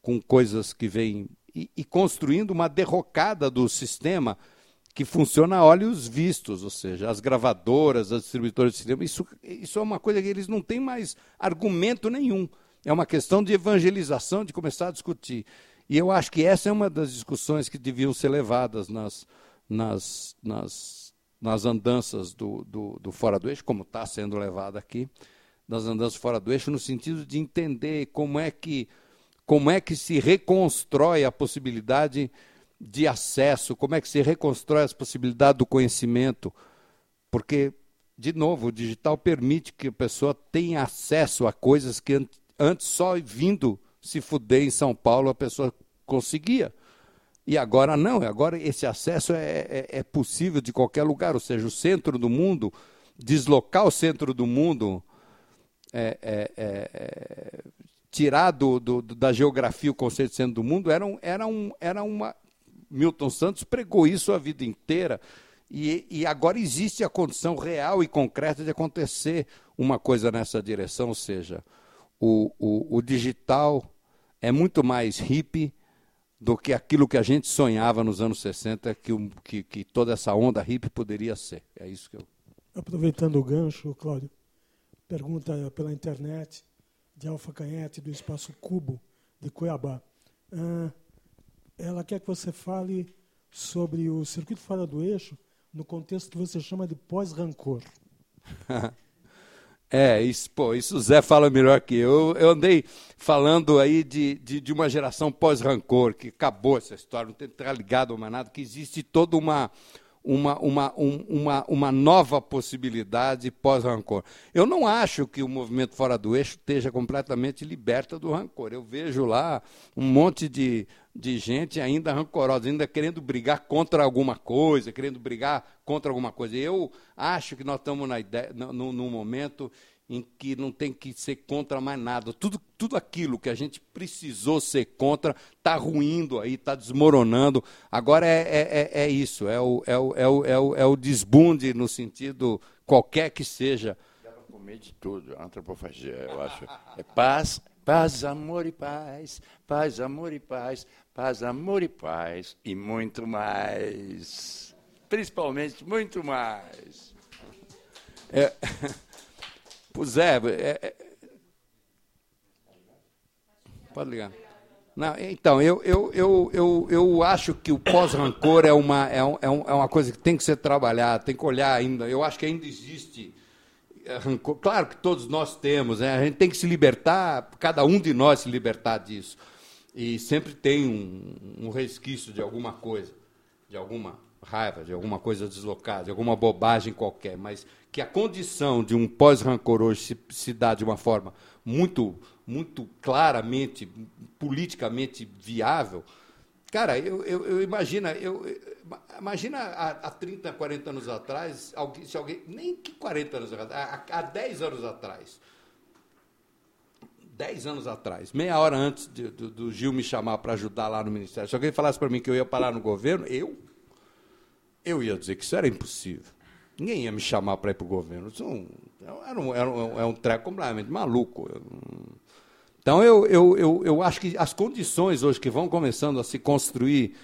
com coisas que vêm e, e construindo uma derrocada do sistema que funciona a olhos vistos, ou seja, as gravadoras, as distribuidoras de cinema, isso, isso é uma coisa que eles não têm mais argumento nenhum. É uma questão de evangelização, de começar a discutir. E eu acho que essa é uma das discussões que deviam ser levadas nas, nas, nas, nas andanças do, do, do fora do eixo, como está sendo levada aqui, nas andanças fora do eixo, no sentido de entender como é que, como é que se reconstrói a possibilidade de acesso, como é que se reconstrói as possibilidades do conhecimento, porque, de novo, o digital permite que a pessoa tenha acesso a coisas que antes só vindo se fuder em São Paulo a pessoa conseguia. E agora não, agora esse acesso é, é, é possível de qualquer lugar, ou seja, o centro do mundo, deslocar o centro do mundo, é, é, é, é tirar do, do, da geografia o conceito de centro do mundo, era, um, era, um, era uma, Milton Santos pregou isso a vida inteira. E, e, agora existe a condição real e concreta de acontecer uma coisa nessa direção, ou seja, o, o, o digital é muito mais hippie do que aquilo que a gente sonhava nos anos 60, que, que, que toda essa onda hippie poderia ser. É isso que eu. Aproveitando o gancho, Cláudio, pergunta pela internet de Alfa Canhete, do Espaço Cubo, de Cuiabá. Ah, ela quer que você fale sobre o circuito fora do eixo no contexto que você chama de pós-rancor. é, isso, pô, isso o Zé fala melhor que eu. Eu andei falando aí de, de, de uma geração pós-rancor, que acabou essa história, não tem que estar ligado a nada, que existe toda uma, uma, uma, um, uma, uma nova possibilidade pós-rancor. Eu não acho que o movimento fora do eixo esteja completamente liberta do rancor. Eu vejo lá um monte de, de gente ainda rancorosa, ainda querendo brigar contra alguma coisa, querendo brigar contra alguma coisa. Eu acho que nós estamos na ideia, no, no momento em que não tem que ser contra mais nada. Tudo, tudo aquilo que a gente precisou ser contra está ruindo aí, está desmoronando. Agora é, é, é, é isso, é o, é, o, é, o, é, o, é o desbunde no sentido qualquer que seja. Dá para comer de tudo, antropofagia, eu acho. É paz, paz, amor e paz, paz, amor e paz, paz, amor e paz, e muito mais. Principalmente muito mais. É. Pois é, é, é, Pode ligar. Não, então, eu, eu, eu, eu, eu acho que o pós-rancor é uma, é, um, é, é uma coisa que tem que ser trabalhada, tem que olhar ainda. Eu acho que ainda existe é, rancor. Claro que todos nós temos, né? a gente tem que se libertar, cada um de nós se libertar disso. E sempre tem um, um resquício de alguma coisa, de alguma raiva, de alguma coisa deslocada, de alguma bobagem qualquer, mas que a condição de um pós-rancor hoje se, se dá de uma forma muito, muito claramente, politicamente viável, cara, eu, eu, eu imagino, eu, imagina há, há 30, 40 anos atrás, alguém, se alguém, nem que 40 anos atrás, há, há 10 anos atrás, 10 anos atrás, meia hora antes de, do, do Gil me chamar para ajudar lá no Ministério, se alguém falasse para mim que eu ia parar no governo, eu, eu ia dizer que isso era impossível. Ninguém ia me chamar para ir para o governo. Isso era um, era, um, era um treco completamente maluco. Então, eu, eu, eu, eu acho que as condições hoje que vão começando a se construir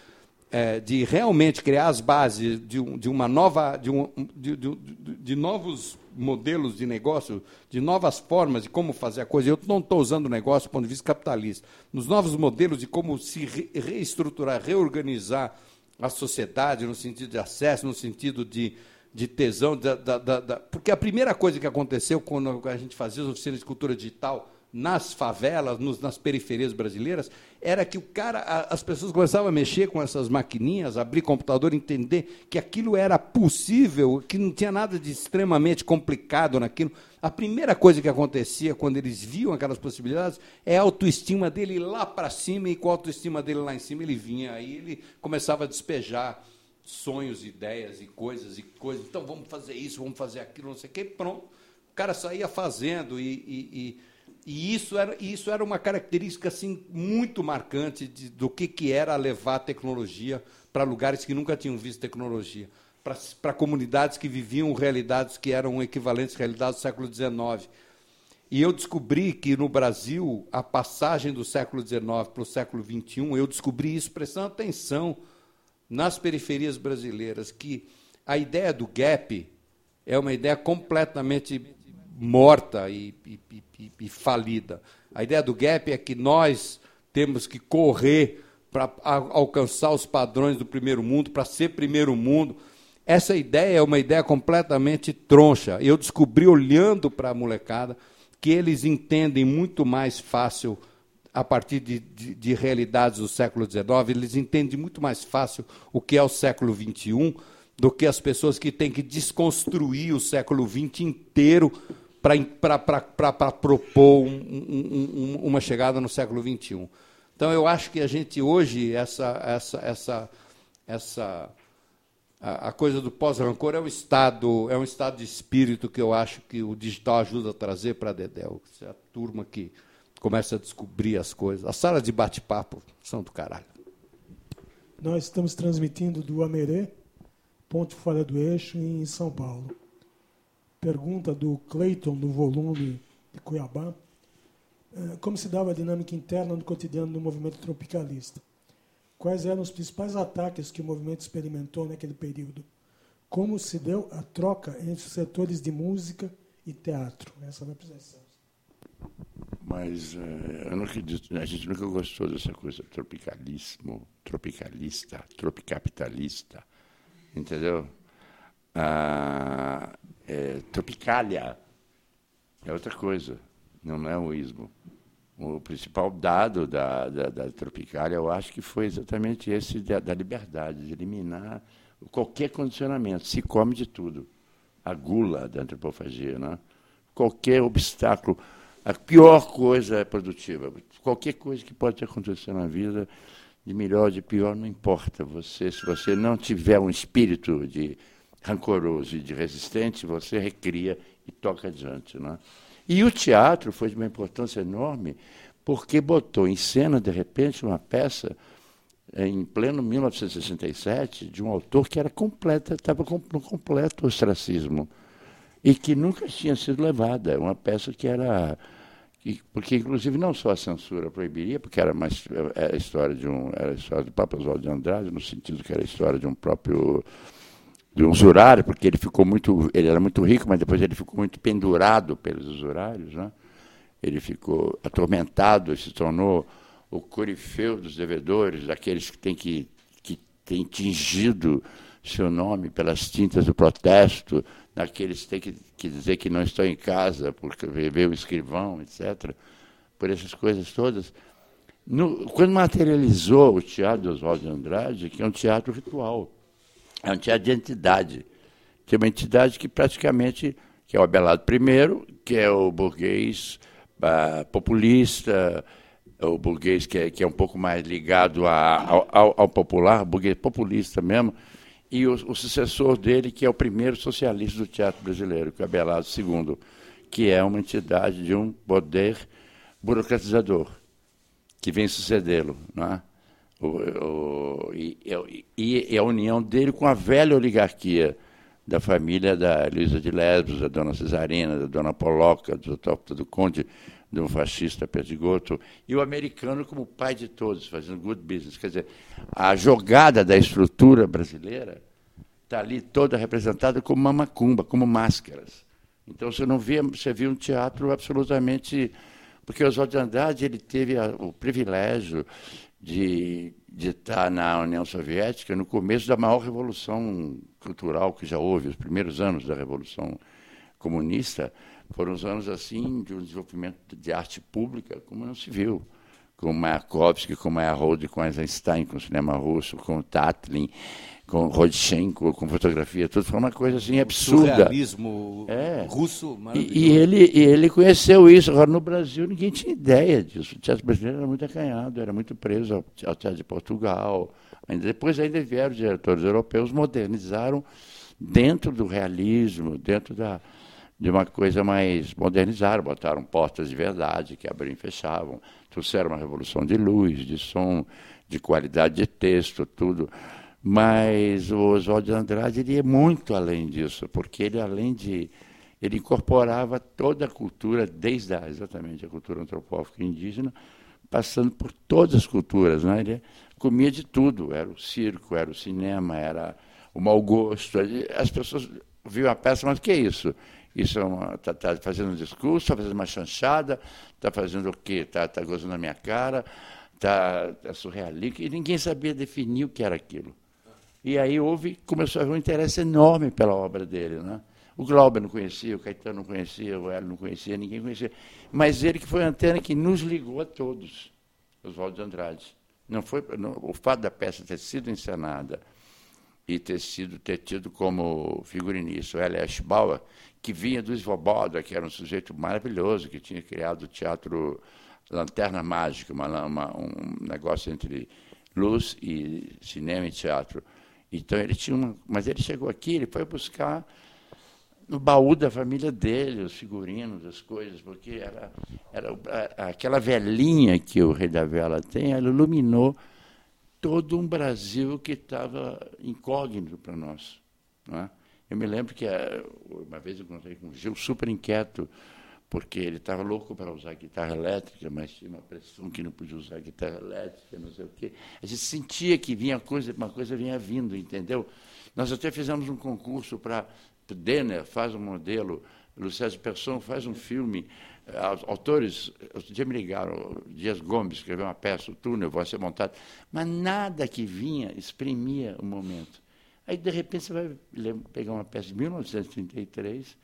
é, de realmente criar as bases de, de uma nova, de, um, de, de, de, novos modelos de negócio, de novas formas de como fazer a coisa. Eu não estou usando o negócio do ponto de vista capitalista. Nos novos modelos de como se re, reestruturar, reorganizar a sociedade no sentido de acesso, no sentido de de tesão, da, da, da, porque a primeira coisa que aconteceu quando a gente fazia as oficinas de cultura digital nas favelas, nos, nas periferias brasileiras, era que o cara, a, as pessoas começavam a mexer com essas maquininhas, abrir computador, entender que aquilo era possível, que não tinha nada de extremamente complicado naquilo. A primeira coisa que acontecia quando eles viam aquelas possibilidades é a autoestima dele lá para cima, e com a autoestima dele lá em cima ele vinha, aí ele começava a despejar sonhos, ideias e coisas e coisas. Então vamos fazer isso, vamos fazer aquilo, não sei o quê. Pronto. O cara saía fazendo e, e, e, e isso, era, isso era uma característica assim muito marcante de, do que, que era levar a tecnologia para lugares que nunca tinham visto tecnologia, para comunidades que viviam realidades que eram equivalentes à realidade do século XIX. E eu descobri que no Brasil, a passagem do século XIX para o século XXI, eu descobri isso prestando atenção nas periferias brasileiras que a ideia do gap é uma ideia completamente morta e, e, e, e falida. A ideia do gap é que nós temos que correr para alcançar os padrões do primeiro mundo, para ser primeiro mundo. Essa ideia é uma ideia completamente troncha. Eu descobri, olhando para a molecada, que eles entendem muito mais fácil a partir de, de, de, realidades do século XIX, eles entendem muito mais fácil o que é o século XXI do que as pessoas que têm que desconstruir o século XX inteiro para propor um, um, um, uma chegada no século XXI. Então, eu acho que a gente hoje, essa, essa, essa, essa a, a coisa do pós-rancor é um estado, é um estado de espírito que eu acho que o digital ajuda a trazer para a Dedel. A turma que começa a descobrir as coisas. As salas de bate-papo são do caralho. Nós estamos transmitindo do Amerê, Ponte Fora do Eixo, em São Paulo. Pergunta do Cleiton, do volume de Cuiabá. É, como se dava a dinâmica interna no cotidiano do movimento tropicalista? Quais eram os principais ataques que o movimento experimentou naquele período? Como se deu a troca entre os setores de música e teatro? Essa é a apresentação. Mas uh, eu não acredito, a gente nunca gostou dessa coisa tropicalismo, tropicalista, tropicapitalista, entendeu? Ah, é, tropicália é outra coisa, não é o ismo. O principal dado da, da, da tropicália, eu acho que foi exatamente esse da, da liberdade, de eliminar qualquer condicionamento. Se come de tudo. A gula da antropofagia, né? qualquer obstáculo a pior coisa é produtiva. Qualquer coisa que pode acontecer na vida, de melhor, de pior, não importa. Você, se você não tiver um espírito de rancoroso e de resistente, você recria e toca adiante. Né? E o teatro foi de uma importância enorme, porque botou em cena, de repente, uma peça em pleno 1967 de um autor que era completa, estava no completo ostracismo e que nunca tinha sido levada. Uma peça que era porque inclusive não só a censura proibiria, porque era mais era a história de um era a história do Papa Oswaldo de Andrade no sentido que era a história de um próprio de um usurário, porque ele ficou muito ele era muito rico, mas depois ele ficou muito pendurado pelos usurários, né? Ele ficou atormentado, se tornou o corifeu dos devedores, daqueles que têm que que têm tingido seu nome pelas tintas do protesto, daqueles que têm que, que dizer que não estão em casa porque veio o escrivão, etc. Por essas coisas todas. No, quando materializou o teatro de Oswaldo de Andrade, que é um teatro ritual, é um teatro de entidade, que é uma entidade que praticamente, que é o Abelardo I, que é o burguês uh, populista, o burguês que é, que é um pouco mais ligado a, ao, ao, popular, burguês populista mesmo, e o, o, sucessor dele, que é o primeiro socialista do teatro brasileiro, que é Abelardo II, que é uma entidade de um poder burocratizador, que vem sucedê-lo. é? O, e, e, e, a união dele com a velha oligarquia da família da Luísa de Lesbos, da dona Cesarina, da dona Poloca, do, do Conde um fascista perdigoto, e o americano como pai de todos, fazendo good business. Quer dizer, a jogada da estrutura brasileira está ali toda representada como uma macumba, como máscaras. Então você não via, você via um teatro absolutamente. Porque Oswaldo de Andrade ele teve a, o privilégio de, de estar na União Soviética no começo da maior revolução cultural que já houve, os primeiros anos da Revolução Comunista foram os anos assim de um desenvolvimento de arte pública como não se viu. Com Mayakovsky, com Meyerhold, com Eisenstein, com o cinema russo, com Tatlin, com Rodchenko, com fotografia, tudo foi uma coisa assim absurda. Surrealismo é. russo e, e, ele, e ele conheceu isso. Agora, no Brasil, ninguém tinha ideia disso. O teatro brasileiro era muito acanhado, era muito preso ao, ao teatro de Portugal. Depois ainda vieram diretores europeus, modernizaram dentro do realismo, dentro da, de uma coisa mais modernizada, botaram portas de verdade que abriam e fechavam, trouxeram uma revolução de luz, de som, de qualidade de texto, tudo. Mas o Oswaldo de Andrade ele é muito além disso, porque ele além de ele incorporava toda a cultura, desde a, exatamente a cultura antropófica indígena, passando por todas as culturas. Né? Ele comia de tudo, era o circo, era o cinema, era o mau gosto. As pessoas viam a peça, mas o que é isso? Isso está tá fazendo um discurso, está fazendo uma chanchada, está fazendo o quê? Está tá gozando na minha cara, está tá surrealista, e ninguém sabia definir o que era aquilo. E aí houve, começou a haver um interesse enorme pela obra dele. Né? O Glauber não conhecia, o Caetano não conhecia, o Hélio não conhecia, ninguém conhecia. Mas ele que foi a antena que nos ligou a todos, Oswaldo de Andrade. Não foi, não, o fato da peça ter sido encenada e ter sido ter tido como figurinista o L. Bauer, que vinha do Svoboda, que era um sujeito maravilhoso, que tinha criado o teatro Lanterna Mágica, uma, uma, um negócio entre luz e cinema e teatro. Então ele tinha uma, mas ele chegou aqui, ele foi buscar no baú da família dele, os figurinos, as coisas, porque era, era aquela velhinha que o Rei da Vela tem, ela iluminou todo um Brasil que estava incógnito para nós. Não é? Eu me lembro que eh, uma vez eu encontrei com o Gil super inquieto, porque ele estava louco para usar guitarra elétrica, mas tinha uma pressão que não podia usar guitarra elétrica, não sei o quê. A gente sentia que vinha coisa, uma coisa vinha vindo, entendeu? Nós até fizemos um concurso para Denner faz um modelo, Lucésio Persson faz um filme, eh, autores, outro dia me ligaram, Dias Gomes escreveu uma peça, o túnel vai ser montado, mas nada que vinha exprimia o momento. Aí, de repente, você vai pegar uma peça de 1933,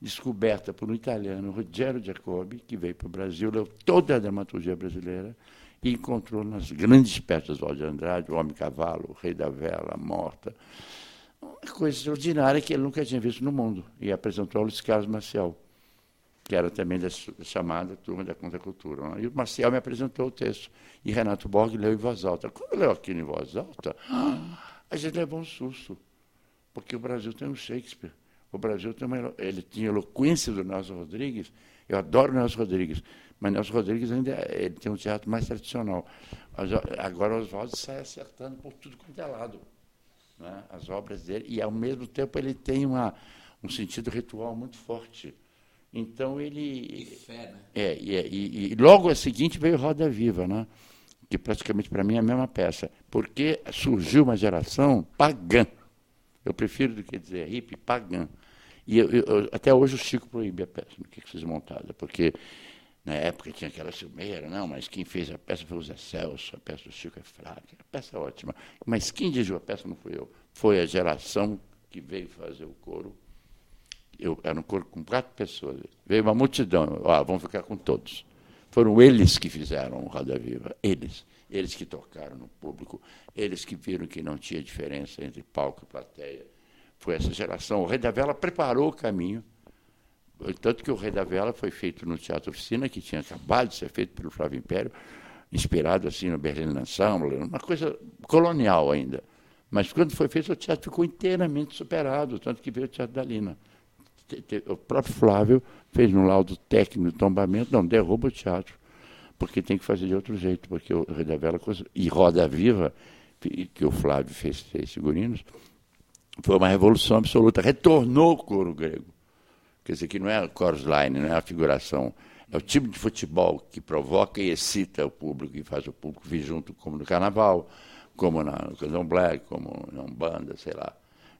descoberta por um italiano, Ruggero Giacobbi, que veio para o Brasil, leu toda a dramaturgia brasileira e encontrou nas grandes peças do Aldo Andrade, O Homem-Cavalo, O Rei da Vela, A Morta, uma coisa extraordinária que ele nunca tinha visto no mundo, e apresentou ao Luiz Carlos Marcial, que era também da chamada Turma da Contracultura. Né? E o Marcial me apresentou o texto, e Renato Borg leu em voz alta. Quando leu aquilo em voz alta... Ah, a gente levou um susto, porque o Brasil tem um Shakespeare. O Brasil tem uma, ele tinha eloquência do Nelson Rodrigues, Eu adoro Nelson Rodrigues, mas Nelson Rodrigues ainda é, ele tem um teatro mais tradicional. Agora Oswaldo sai acertando por tudo quanto é lado. Né? As obras dele, e ao mesmo tempo ele tem uma, um sentido ritual muito forte. Então ele. E fé, né? É, e, é, e, e logo a seguinte veio Roda Viva, né? Que praticamente para mim é a mesma peça, porque surgiu uma geração pagã. Eu prefiro do que dizer hippie, pagã. E eu, eu, até hoje o Chico proíbe a peça, no que fiz montada, porque na época tinha aquela ciumeira, não, mas quem fez a peça foi o Zé Celso, a peça do Chico é fraca, a peça é ótima. Mas quem dirigiu a peça não fui eu, foi a geração que veio fazer o coro. Eu, era um coro com quatro pessoas. Veio uma multidão, ó, vamos ficar com todos. Foram eles que fizeram o Roda Viva, eles. Eles que tocaram no público, eles que viram que não tinha diferença entre palco e plateia. Foi essa geração. O Rei da Vela preparou o caminho. Tanto que o Rei da Vela foi feito no Teatro Oficina, que tinha acabado de ser feito pelo Flávio Império, inspirado assim no Berlin Ensemble, uma coisa colonial ainda. Mas quando foi feito, o teatro ficou inteiramente superado, tanto que veio o Teatro da Lina. O próprio Flávio fez no laudo técnico de tombamento, não, derruba o teatro, porque tem que fazer de outro jeito, porque o Rei da Vela e Roda Viva, que o Flávio fez três figurinos, foi uma revolução absoluta, retornou o coro grego. Quer dizer, que não é o chorus line, não é a figuração, é o tipo de futebol que provoca e excita o público e faz o público vir junto, como no carnaval, como na, no candomblé, como na Umbanda, sei lá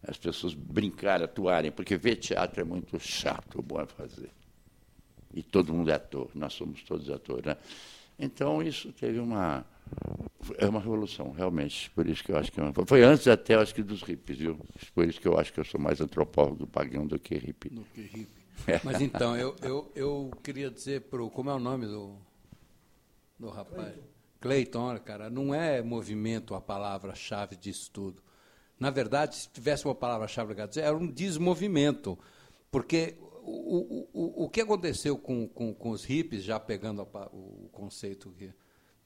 as pessoas brincarem, atuarem, porque ver teatro é muito chato, bom é fazer. E todo mundo é ator, nós somos todos atores. Né? Então, isso teve uma. É uma revolução, realmente. Por isso que eu acho que. É foi antes até, acho que, dos hippies, viu? Por isso que eu acho que eu sou mais antropólogo pagão do que hippie. Do que hippie. Mas então, eu, eu, eu queria dizer para Como é o nome do, do rapaz? Cleiton, cara, não é movimento a palavra-chave disso tudo. Na verdade, se tivesse uma palavra-chave para dizer, era um desmovimento. Porque o, o, o que aconteceu com, com, com os hippies, já pegando a, o conceito que,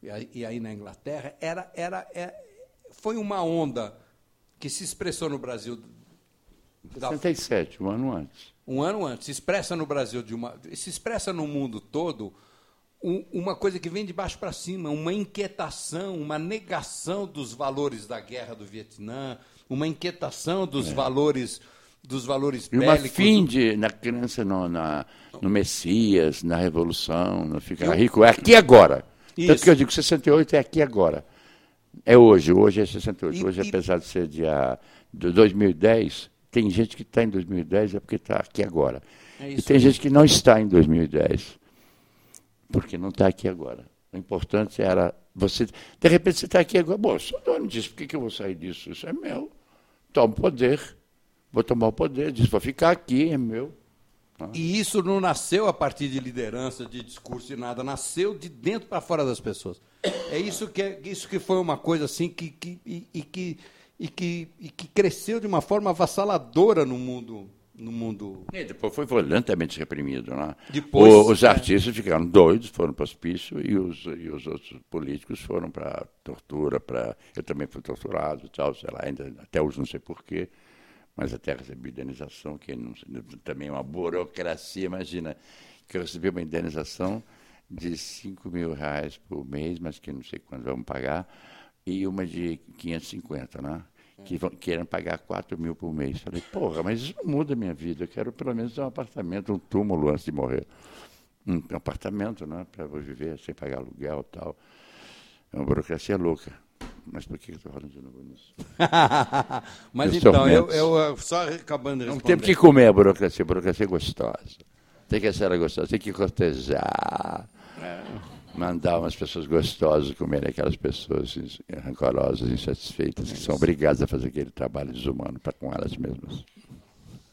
e aí na Inglaterra, era, era, é, foi uma onda que se expressou no Brasil. 67, um ano antes. Um ano antes. Se expressa no Brasil, de uma, se expressa no mundo todo um, uma coisa que vem de baixo para cima, uma inquietação, uma negação dos valores da guerra do Vietnã, uma inquietação dos é. valores dos valores e uma fim de na criança no, na, no Messias, na Revolução, no ficar eu... rico, é aqui agora. Isso. Tanto que eu digo 68 é aqui agora. É hoje, hoje é 68. E, hoje, e... apesar de ser dia de 2010, tem gente que está em 2010 é porque está aqui agora. É e tem gente que não está em 2010 porque não está aqui agora. O importante era você. De repente você está aqui agora. Bom, sou dono disso, por que, que eu vou sair disso? Isso é meu tomo poder, vou tomar o poder, diz, vou ficar aqui, é meu. E isso não nasceu a partir de liderança, de discurso e nada, nasceu de dentro para fora das pessoas. É isso que, é, isso que foi uma coisa assim que, que, e, e que, e, que, e que cresceu de uma forma avassaladora no mundo no mundo. E depois foi violentamente reprimido. Né? Depois, o, os é. artistas ficaram doidos, foram para o hospício, e os, e os outros políticos foram para tortura. Pra... Eu também fui torturado tal, sei lá, ainda, até hoje não sei porquê, mas até recebi indenização, que não, também é uma burocracia. Imagina que eu recebi uma indenização de 5 mil reais por mês, mas que não sei quando vamos pagar, e uma de 550, né? Que vão, querem pagar 4 mil por mês. Falei, porra, mas isso não muda a minha vida. Eu quero pelo menos um apartamento, um túmulo antes de morrer. Um apartamento, né? Para eu viver sem pagar aluguel e tal. É uma burocracia louca. Mas por que eu estou falando de novo nisso? mas então, eu, eu, só acabando de Não tem que comer a burocracia, a burocracia é gostosa. Tem que ser gostosa, tem que cortejar. É mandar umas pessoas gostosas comerem aquelas pessoas rancorosas, insatisfeitas, que são obrigadas a fazer aquele trabalho desumano para com elas mesmas.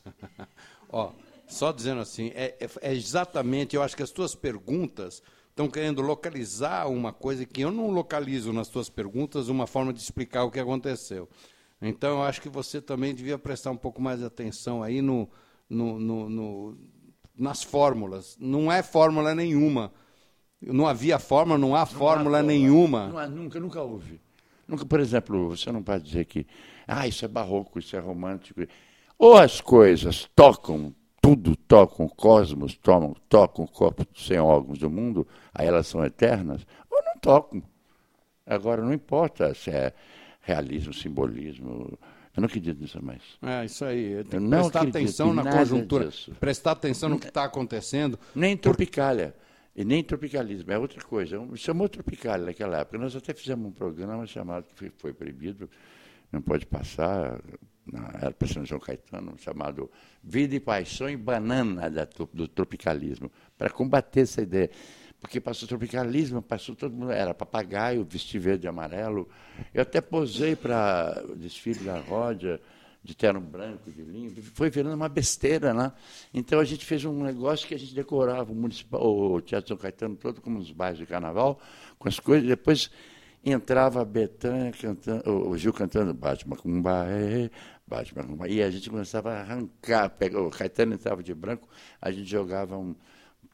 Ó, só dizendo assim, é, é, é, exatamente, eu acho que as tuas perguntas estão querendo localizar uma coisa que eu não localizo nas tuas perguntas, uma forma de explicar o que aconteceu. Então, eu acho que você também devia prestar um pouco mais de atenção aí no, no, no, no nas fórmulas. Não é fórmula nenhuma não havia fórmula, não há não fórmula há nenhuma. Não há, nunca, nunca houve. Nunca, por exemplo, você não pode dizer que ah, isso é barroco, isso é romântico. Ou as coisas tocam tudo tocam o cosmos, tomam, tocam o corpo sem órgãos do mundo, aí elas são eternas, ou não tocam. Agora, não importa se é realismo, simbolismo, eu não acredito nisso mais. É, isso aí. Tem que prestar atenção na conjuntura, disso. prestar atenção no que está acontecendo. Nem tropicália. E nem tropicalismo, é outra coisa. Chamou tropicália naquela época. Nós até fizemos um programa chamado, que foi proibido, não pode passar, era para São João Caetano, chamado Vida e Paixão e Banana da, do Tropicalismo, para combater essa ideia. Porque passou tropicalismo, passou todo mundo, era papagaio, vestir verde e amarelo. Eu até posei para desfile da Rodia, de terno branco, de linho, foi virando uma besteira lá. Né? Então a gente fez um negócio que a gente decorava o, municipal, o Teatro São Caetano todo como nos bairros de carnaval, com as coisas, depois entrava a Betânia cantando, o Gil cantando Batman com Batman com e a gente começava a arrancar, pega, o Caetano entrava de branco, a gente jogava um,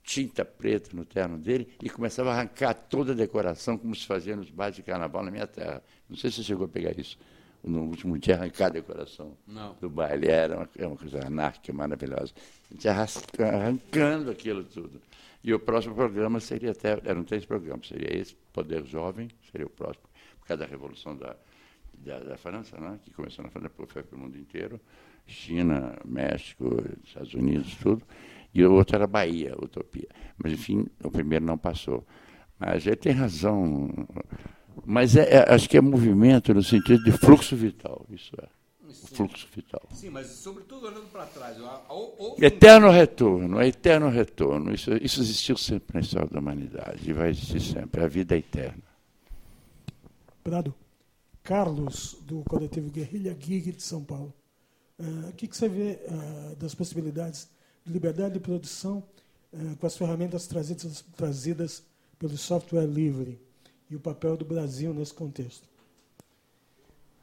tinta preta no terno dele e começava a arrancar toda a decoração, como se fazia nos bares de carnaval na minha terra. Não sei se você chegou a pegar isso no último dia, arrancar a decoração Não. do baile. Era uma, é uma coisa anárquica, maravilhosa. A gente arrancando aquilo tudo. E o próximo programa seria até, eram três programas, seria esse, Poder Jovem, seria o próximo, por causa da Revolução da, da, da França, né, que começou na França, foi para o mundo inteiro, China, México, Estados Unidos, tudo, e o outro era Bahia, Utopia. Mas, enfim, o primeiro não passou. Mas ele tem razão, mas é, é, acho que é movimento no sentido de fluxo vital, isso é. Sim. O fluxo vital. Sim, mas sobretudo olhando para trás. Eterno retorno, é eterno retorno. Isso, isso existiu sempre na história da humanidade e vai existir sempre. A vida é eterna. Prado, Carlos, do coletivo Guerrilha Gig de São Paulo. Uh, o que, que você vê uh, das possibilidades de liberdade de produção uh, com as ferramentas trazidas, trazidas pelo software livre? E o papel do Brasil nesse contexto?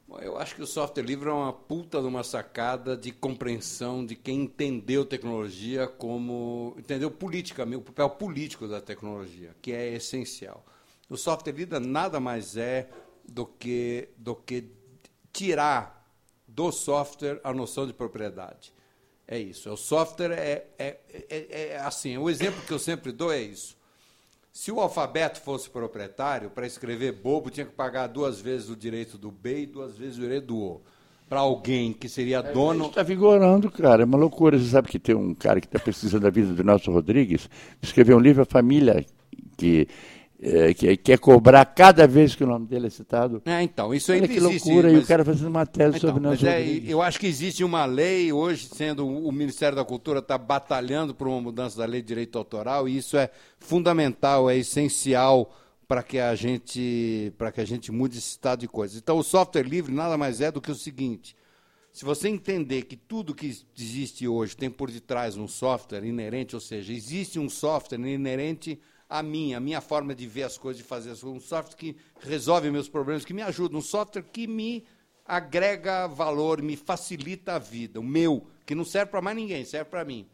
Bom, eu acho que o software livre é uma puta de uma sacada de compreensão de quem entendeu tecnologia como. entendeu politicamente, o papel político da tecnologia, que é essencial. O software livre nada mais é do que, do que tirar do software a noção de propriedade. É isso. O software é, é, é, é assim. O exemplo que eu sempre dou é isso. Se o alfabeto fosse proprietário, para escrever bobo tinha que pagar duas vezes o direito do B e duas vezes o direito do O. Para alguém que seria é, dono. Está vigorando, cara. É uma loucura. Você sabe que tem um cara que está pesquisando a vida do Nelson Rodrigues, escreveu um livro, A Família, que é, que quer cobrar cada vez que o nome dele é citado. É, então, isso ainda Olha que existe, loucura, mas... e o cara fazendo uma tese então, sobre nós. É, eu acho que existe uma lei, hoje, sendo o Ministério da Cultura está batalhando por uma mudança da lei de direito autoral, e isso é fundamental, é essencial para que a gente para que a gente mude esse estado de coisas. Então, o software livre nada mais é do que o seguinte: se você entender que tudo que existe hoje tem por detrás um software inerente, ou seja, existe um software inerente a minha, a minha forma de ver as coisas, de fazer as coisas, um software que resolve meus problemas, que me ajuda, um software que me agrega valor, me facilita a vida, o meu, que não serve para mais ninguém, serve para mim.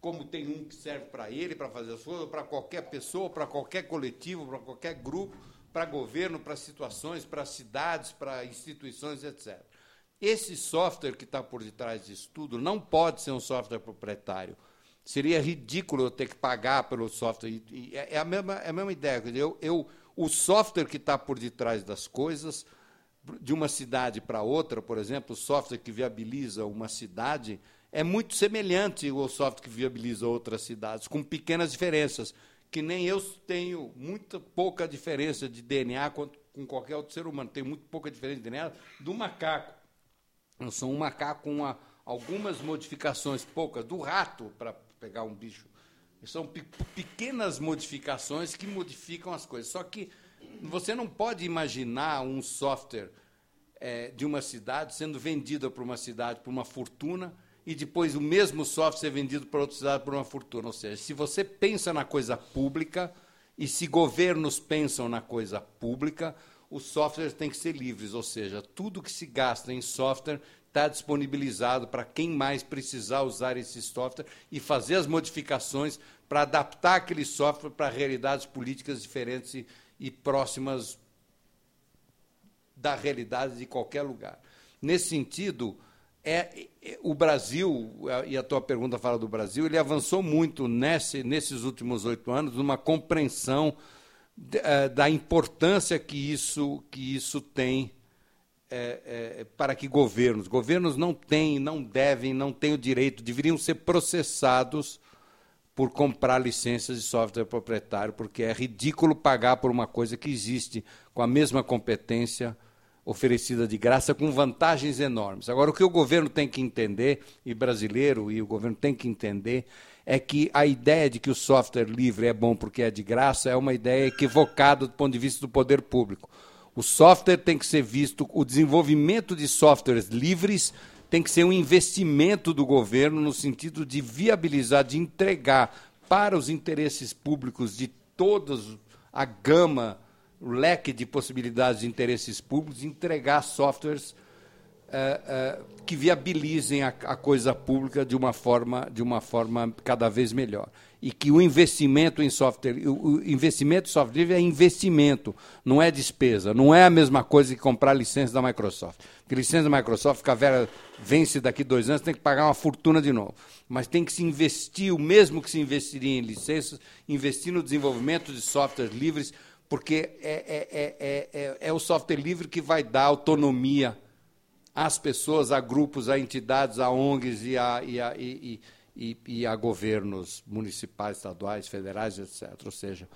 Como tem um que serve para ele, para fazer as coisas, para qualquer pessoa, para qualquer coletivo, para qualquer grupo, para governo, para situações, para cidades, para instituições, etc. Esse software que está por detrás disso tudo não pode ser um software proprietário Seria ridículo eu ter que pagar pelo software. É, é a mesma, é a mesma ideia. Eu, eu, o software que está por detrás das coisas, de uma cidade para outra, por exemplo, o software que viabiliza uma cidade, é muito semelhante ao software que viabiliza outras cidades, com pequenas diferenças, que nem eu tenho muita pouca diferença de DNA com qualquer outro ser humano. Tenho muito pouca diferença de DNA do macaco. Eu sou um macaco com uma, algumas modificações poucas do rato, para pegar um bicho. São pe pequenas modificações que modificam as coisas. Só que você não pode imaginar um software é, de uma cidade sendo vendido para uma cidade por uma fortuna e depois o mesmo software ser vendido para outra cidade por uma fortuna. Ou seja, se você pensa na coisa pública e se governos pensam na coisa pública, os softwares têm que ser livres, ou seja, tudo que se gasta em software está disponibilizado para quem mais precisar usar esse software e fazer as modificações para adaptar aquele software para realidades políticas diferentes e, e próximas da realidade de qualquer lugar. Nesse sentido, é, é, o Brasil, e a tua pergunta fala do Brasil, ele avançou muito nesse, nesses últimos oito anos numa compreensão de, uh, da importância que isso, que isso tem é, é, para que governos, governos não têm, não devem, não têm o direito, deveriam ser processados por comprar licenças de software proprietário, porque é ridículo pagar por uma coisa que existe com a mesma competência oferecida de graça com vantagens enormes. Agora, o que o governo tem que entender, e brasileiro e o governo tem que entender, é que a ideia de que o software livre é bom porque é de graça é uma ideia equivocada do ponto de vista do poder público. O software tem que ser visto, o desenvolvimento de softwares livres tem que ser um investimento do governo no sentido de viabilizar, de entregar para os interesses públicos de todos a gama o leque de possibilidades de interesses públicos, entregar softwares uh, uh, que viabilizem a, a, coisa pública de uma forma de uma forma cada vez melhor e que o investimento em software o, investimento em software livre é investimento não é despesa. Não é a mesma coisa que comprar licença da Microsoft. Porque licença da Microsoft fica velha, vence daqui dois anos tem que pagar uma fortuna de novo. Mas tem que se investir o mesmo que se investiria em licenças investir no desenvolvimento de softwares livres porque é, é, é, é, o software livre que vai dar autonomia às pessoas, a grupos, a entidades, a ONGs e a, e a, e, e, e a governos municipais, estaduais, federais, etc. Ou seja,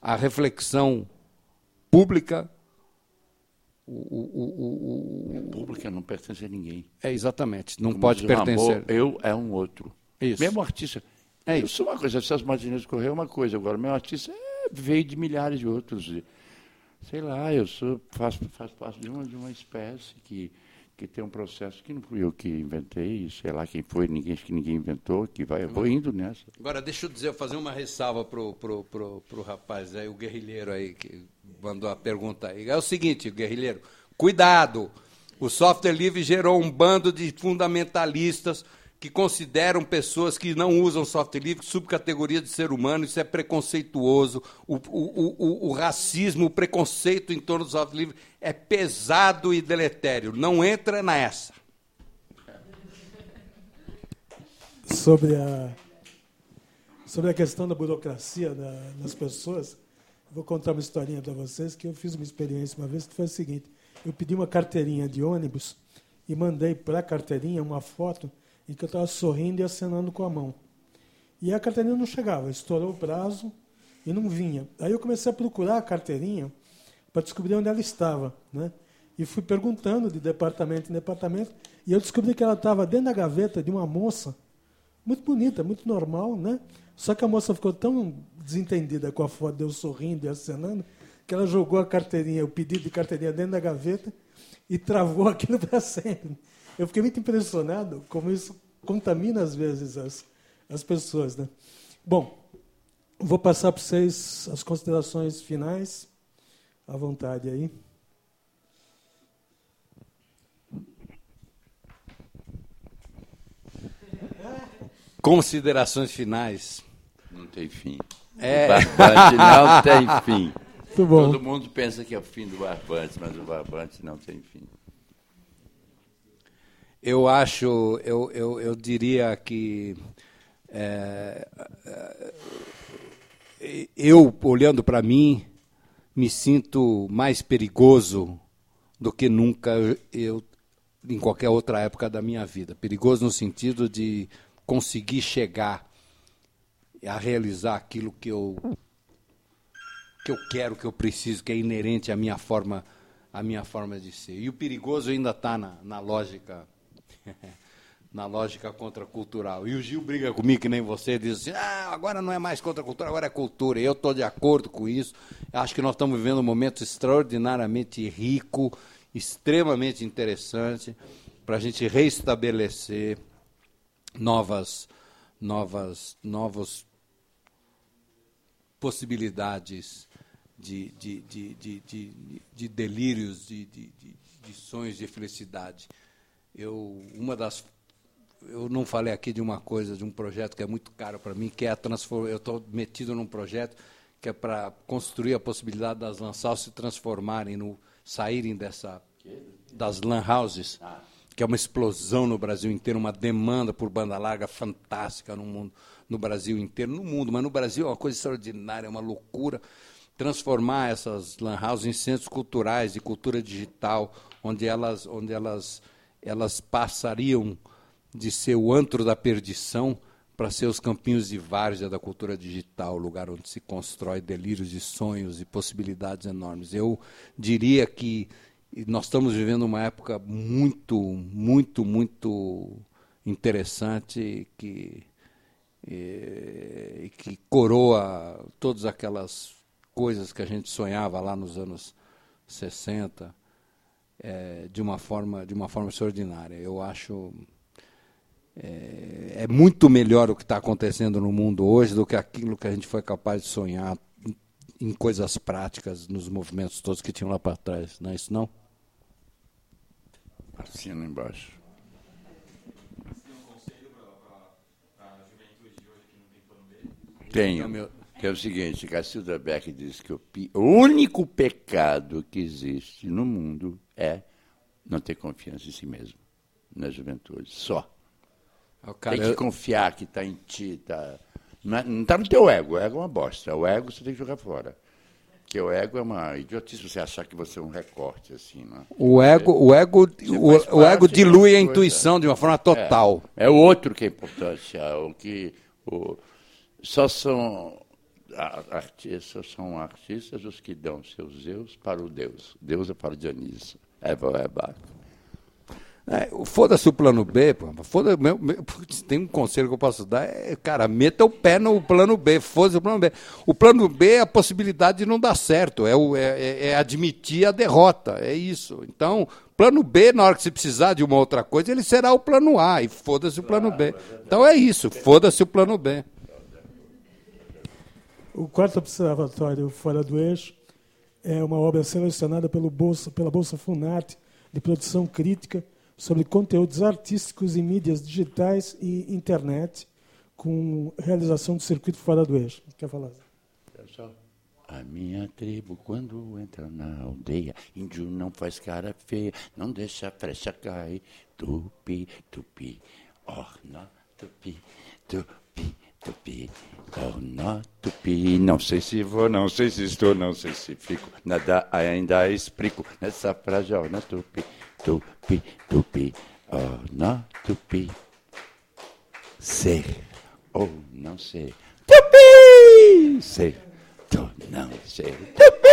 a reflexão pública. O, o, o, o, pública não pertence a ninguém. É exatamente, não Como pode pertencer. Amor, eu é um outro. Isso. Mesmo artista. É isso. sou uma coisa, Celso Martinez Correia é uma coisa, agora meu artista é veio de milhares de outros. Sei lá, eu sou, faço, faço parte de uma, de uma espécie que, que tem um processo que não fui eu que inventei, sei lá quem foi, ninguém que ninguém inventou, que vai, eu vou indo nessa. Agora, deixa eu dizer, fazer uma ressalva pro, pro, pro, pro rapaz aí, o guerrilheiro aí, que mandou a pergunta aí. É o seguinte, guerrilheiro, cuidado! O software livre gerou um bando de fundamentalistas que consideram pessoas que não usam software livre subcategoria de ser humano, isso é preconceituoso. O, o, o, o, racismo, o preconceito em torno do software livre é pesado e deletério. Não entra nessa. Sobre a, sobre a questão da burocracia da, das pessoas, vou contar uma historinha para vocês que eu fiz uma experiência uma vez que foi a seguinte: eu pedi uma carteirinha de ônibus e mandei para a carteirinha uma foto em que eu estava sorrindo e acenando com a mão. E a carteirinha não chegava, estourou o prazo e não vinha. Aí eu comecei a procurar a carteirinha para descobrir onde ela estava. Né? E fui perguntando de departamento em departamento, e eu descobri que ela estava dentro da gaveta de uma moça, muito bonita, muito normal, né? Só que a moça ficou tão desentendida com a foto de eu sorrindo e acenando, que ela jogou a carteirinha, o pedido de carteirinha dentro da gaveta e travou aquilo para sempre. Eu fiquei muito impressionado como isso contamina às vezes as, as pessoas. Né? Bom, vou passar para vocês as considerações finais. À vontade aí. Considerações finais. Não tem fim. É. O barbante não tem fim. Todo mundo pensa que é o fim do barbante, mas o barbante não tem fim. Eu acho, eu, eu, eu diria que é, é eu, olhando para mim, me sinto mais perigoso do que nunca eu em qualquer outra época da minha vida. Perigoso no sentido de conseguir chegar a realizar aquilo que eu que eu quero, que eu preciso, que é inerente à minha forma, à minha forma de ser. E o perigoso ainda está na, na lógica na lógica contracultural. E o Gil briga comigo, que nem você, diz assim: ah, agora não é mais contracultura, agora é cultura. Eu estou de acordo com isso. Acho que nós estamos vivendo um momento extraordinariamente rico, extremamente interessante, para a gente reestabelecer novas, novas, novas possibilidades de, de, de, de, de, de delírios, de, de, de, de sonhos de felicidade. Eu, uma das eu não falei aqui de uma coisa, de um projeto que é muito caro para mim, que é a transformação. Eu estou metido num projeto que é para construir a possibilidade das lan se transformarem, no, saírem dessa das lan houses que é uma explosão no Brasil inteiro, uma demanda por banda larga fantástica no mundo, no Brasil inteiro, no mundo, mas no Brasil é uma coisa extraordinária, é uma loucura transformar essas lan houses em centros culturais de cultura digital, onde elas, onde elas, elas passariam de ser o antro da perdição para ser os campinhos de várzea da cultura digital, lugar onde se constrói delírios e sonhos e possibilidades enormes. Eu diria que nós estamos vivendo uma época muito, muito, muito interessante que, e, que coroa todas aquelas coisas que a gente sonhava lá nos anos 60 é, de uma forma de uma forma extraordinária. Eu acho é, é muito melhor o que está acontecendo no mundo hoje do que aquilo que a gente foi capaz de sonhar em, coisas práticas nos movimentos todos que tinham lá para trás. Não é isso não? Assina embaixo. Tenho. Que é o seguinte, Cacilda Beck diz que o, o único pecado que existe no mundo é não ter confiança em si mesmo, na juventude, só. Oh, cara, tem que eu... confiar que está em ti, tá, não está no teu ego, o ego é uma bosta, o ego você tem que jogar fora. Porque o ego é uma idiotice você achar que você é um recorte, assim, né? O ego, o ego, o, o, ego dilui a intuição de uma forma total. É, é o outro que é importante, é o que o, só são artistas, são artistas os que dão seus Deus para o Deus. Deus é para o Dionísio. É, é básico. É, Foda-se o plano B. Foda, meu, meu, tem um conselho que eu posso dar, é, cara, meta o pé no plano B, foda-se o plano B. O plano B é a possibilidade de não dar certo, é, o, é, é, é admitir a derrota, é isso. Então, plano B, na hora que você precisar de uma outra coisa, ele será o plano A, e foda-se o plano B. Então é isso, foda-se o plano B. O quarto observatório fora do eixo é uma obra selecionada Bolsa, pela Bolsa Funarte de produção crítica sobre conteúdos artísticos em mídias digitais e internet, com realização do circuito fora do eixo. Quer falar? A minha tribo, quando entra na aldeia, índio não faz cara feia, não deixa a flecha cair. Tupi, tupi, orna, tupi, tupi, tupi, orna, tupi. Não sei se vou, não sei se estou, não sei se fico. Nada ainda explico nessa frase, orna, tupi tupi, tupi, oh não tupi. Ser ou não ser. Tupi! Ser ou não ser. Tupi!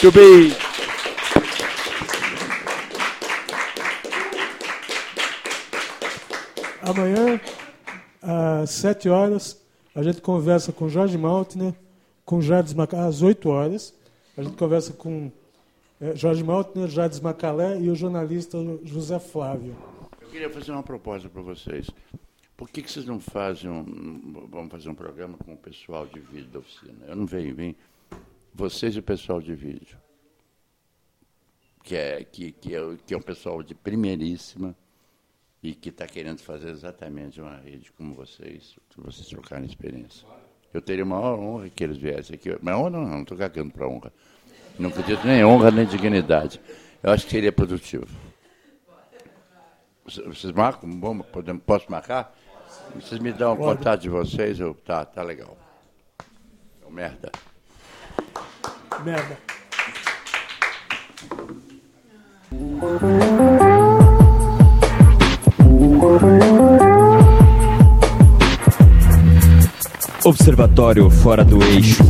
Tupi! Amanhã, às sete horas, a gente conversa com Jorge Maltner, com Jardim às oito horas. A gente conversa com é, Jorge Maltner, Jades Macalé e o jornalista José Flávio. Eu queria fazer uma proposta para vocês. Por que, que vocês não fazem um, vamos fazer um programa com o pessoal de vídeo da oficina? Eu não venho, vim vocês e o pessoal de vídeo, que é, que, que é, que é um pessoal de primeiríssima e que está querendo fazer exatamente uma rede como vocês, que vocês trocarem experiência. Eu teria uma honra que eles viessem aqui. Mas honra não, não estou cagando para honra. Não acredito nem honra nem dignidade. Eu acho que seria produtivo. Vocês marcam? Bom, podemos, posso marcar? Vocês me dão o contato de vocês, eu, tá, tá legal. É merda. Merda. Observatório fora do eixo.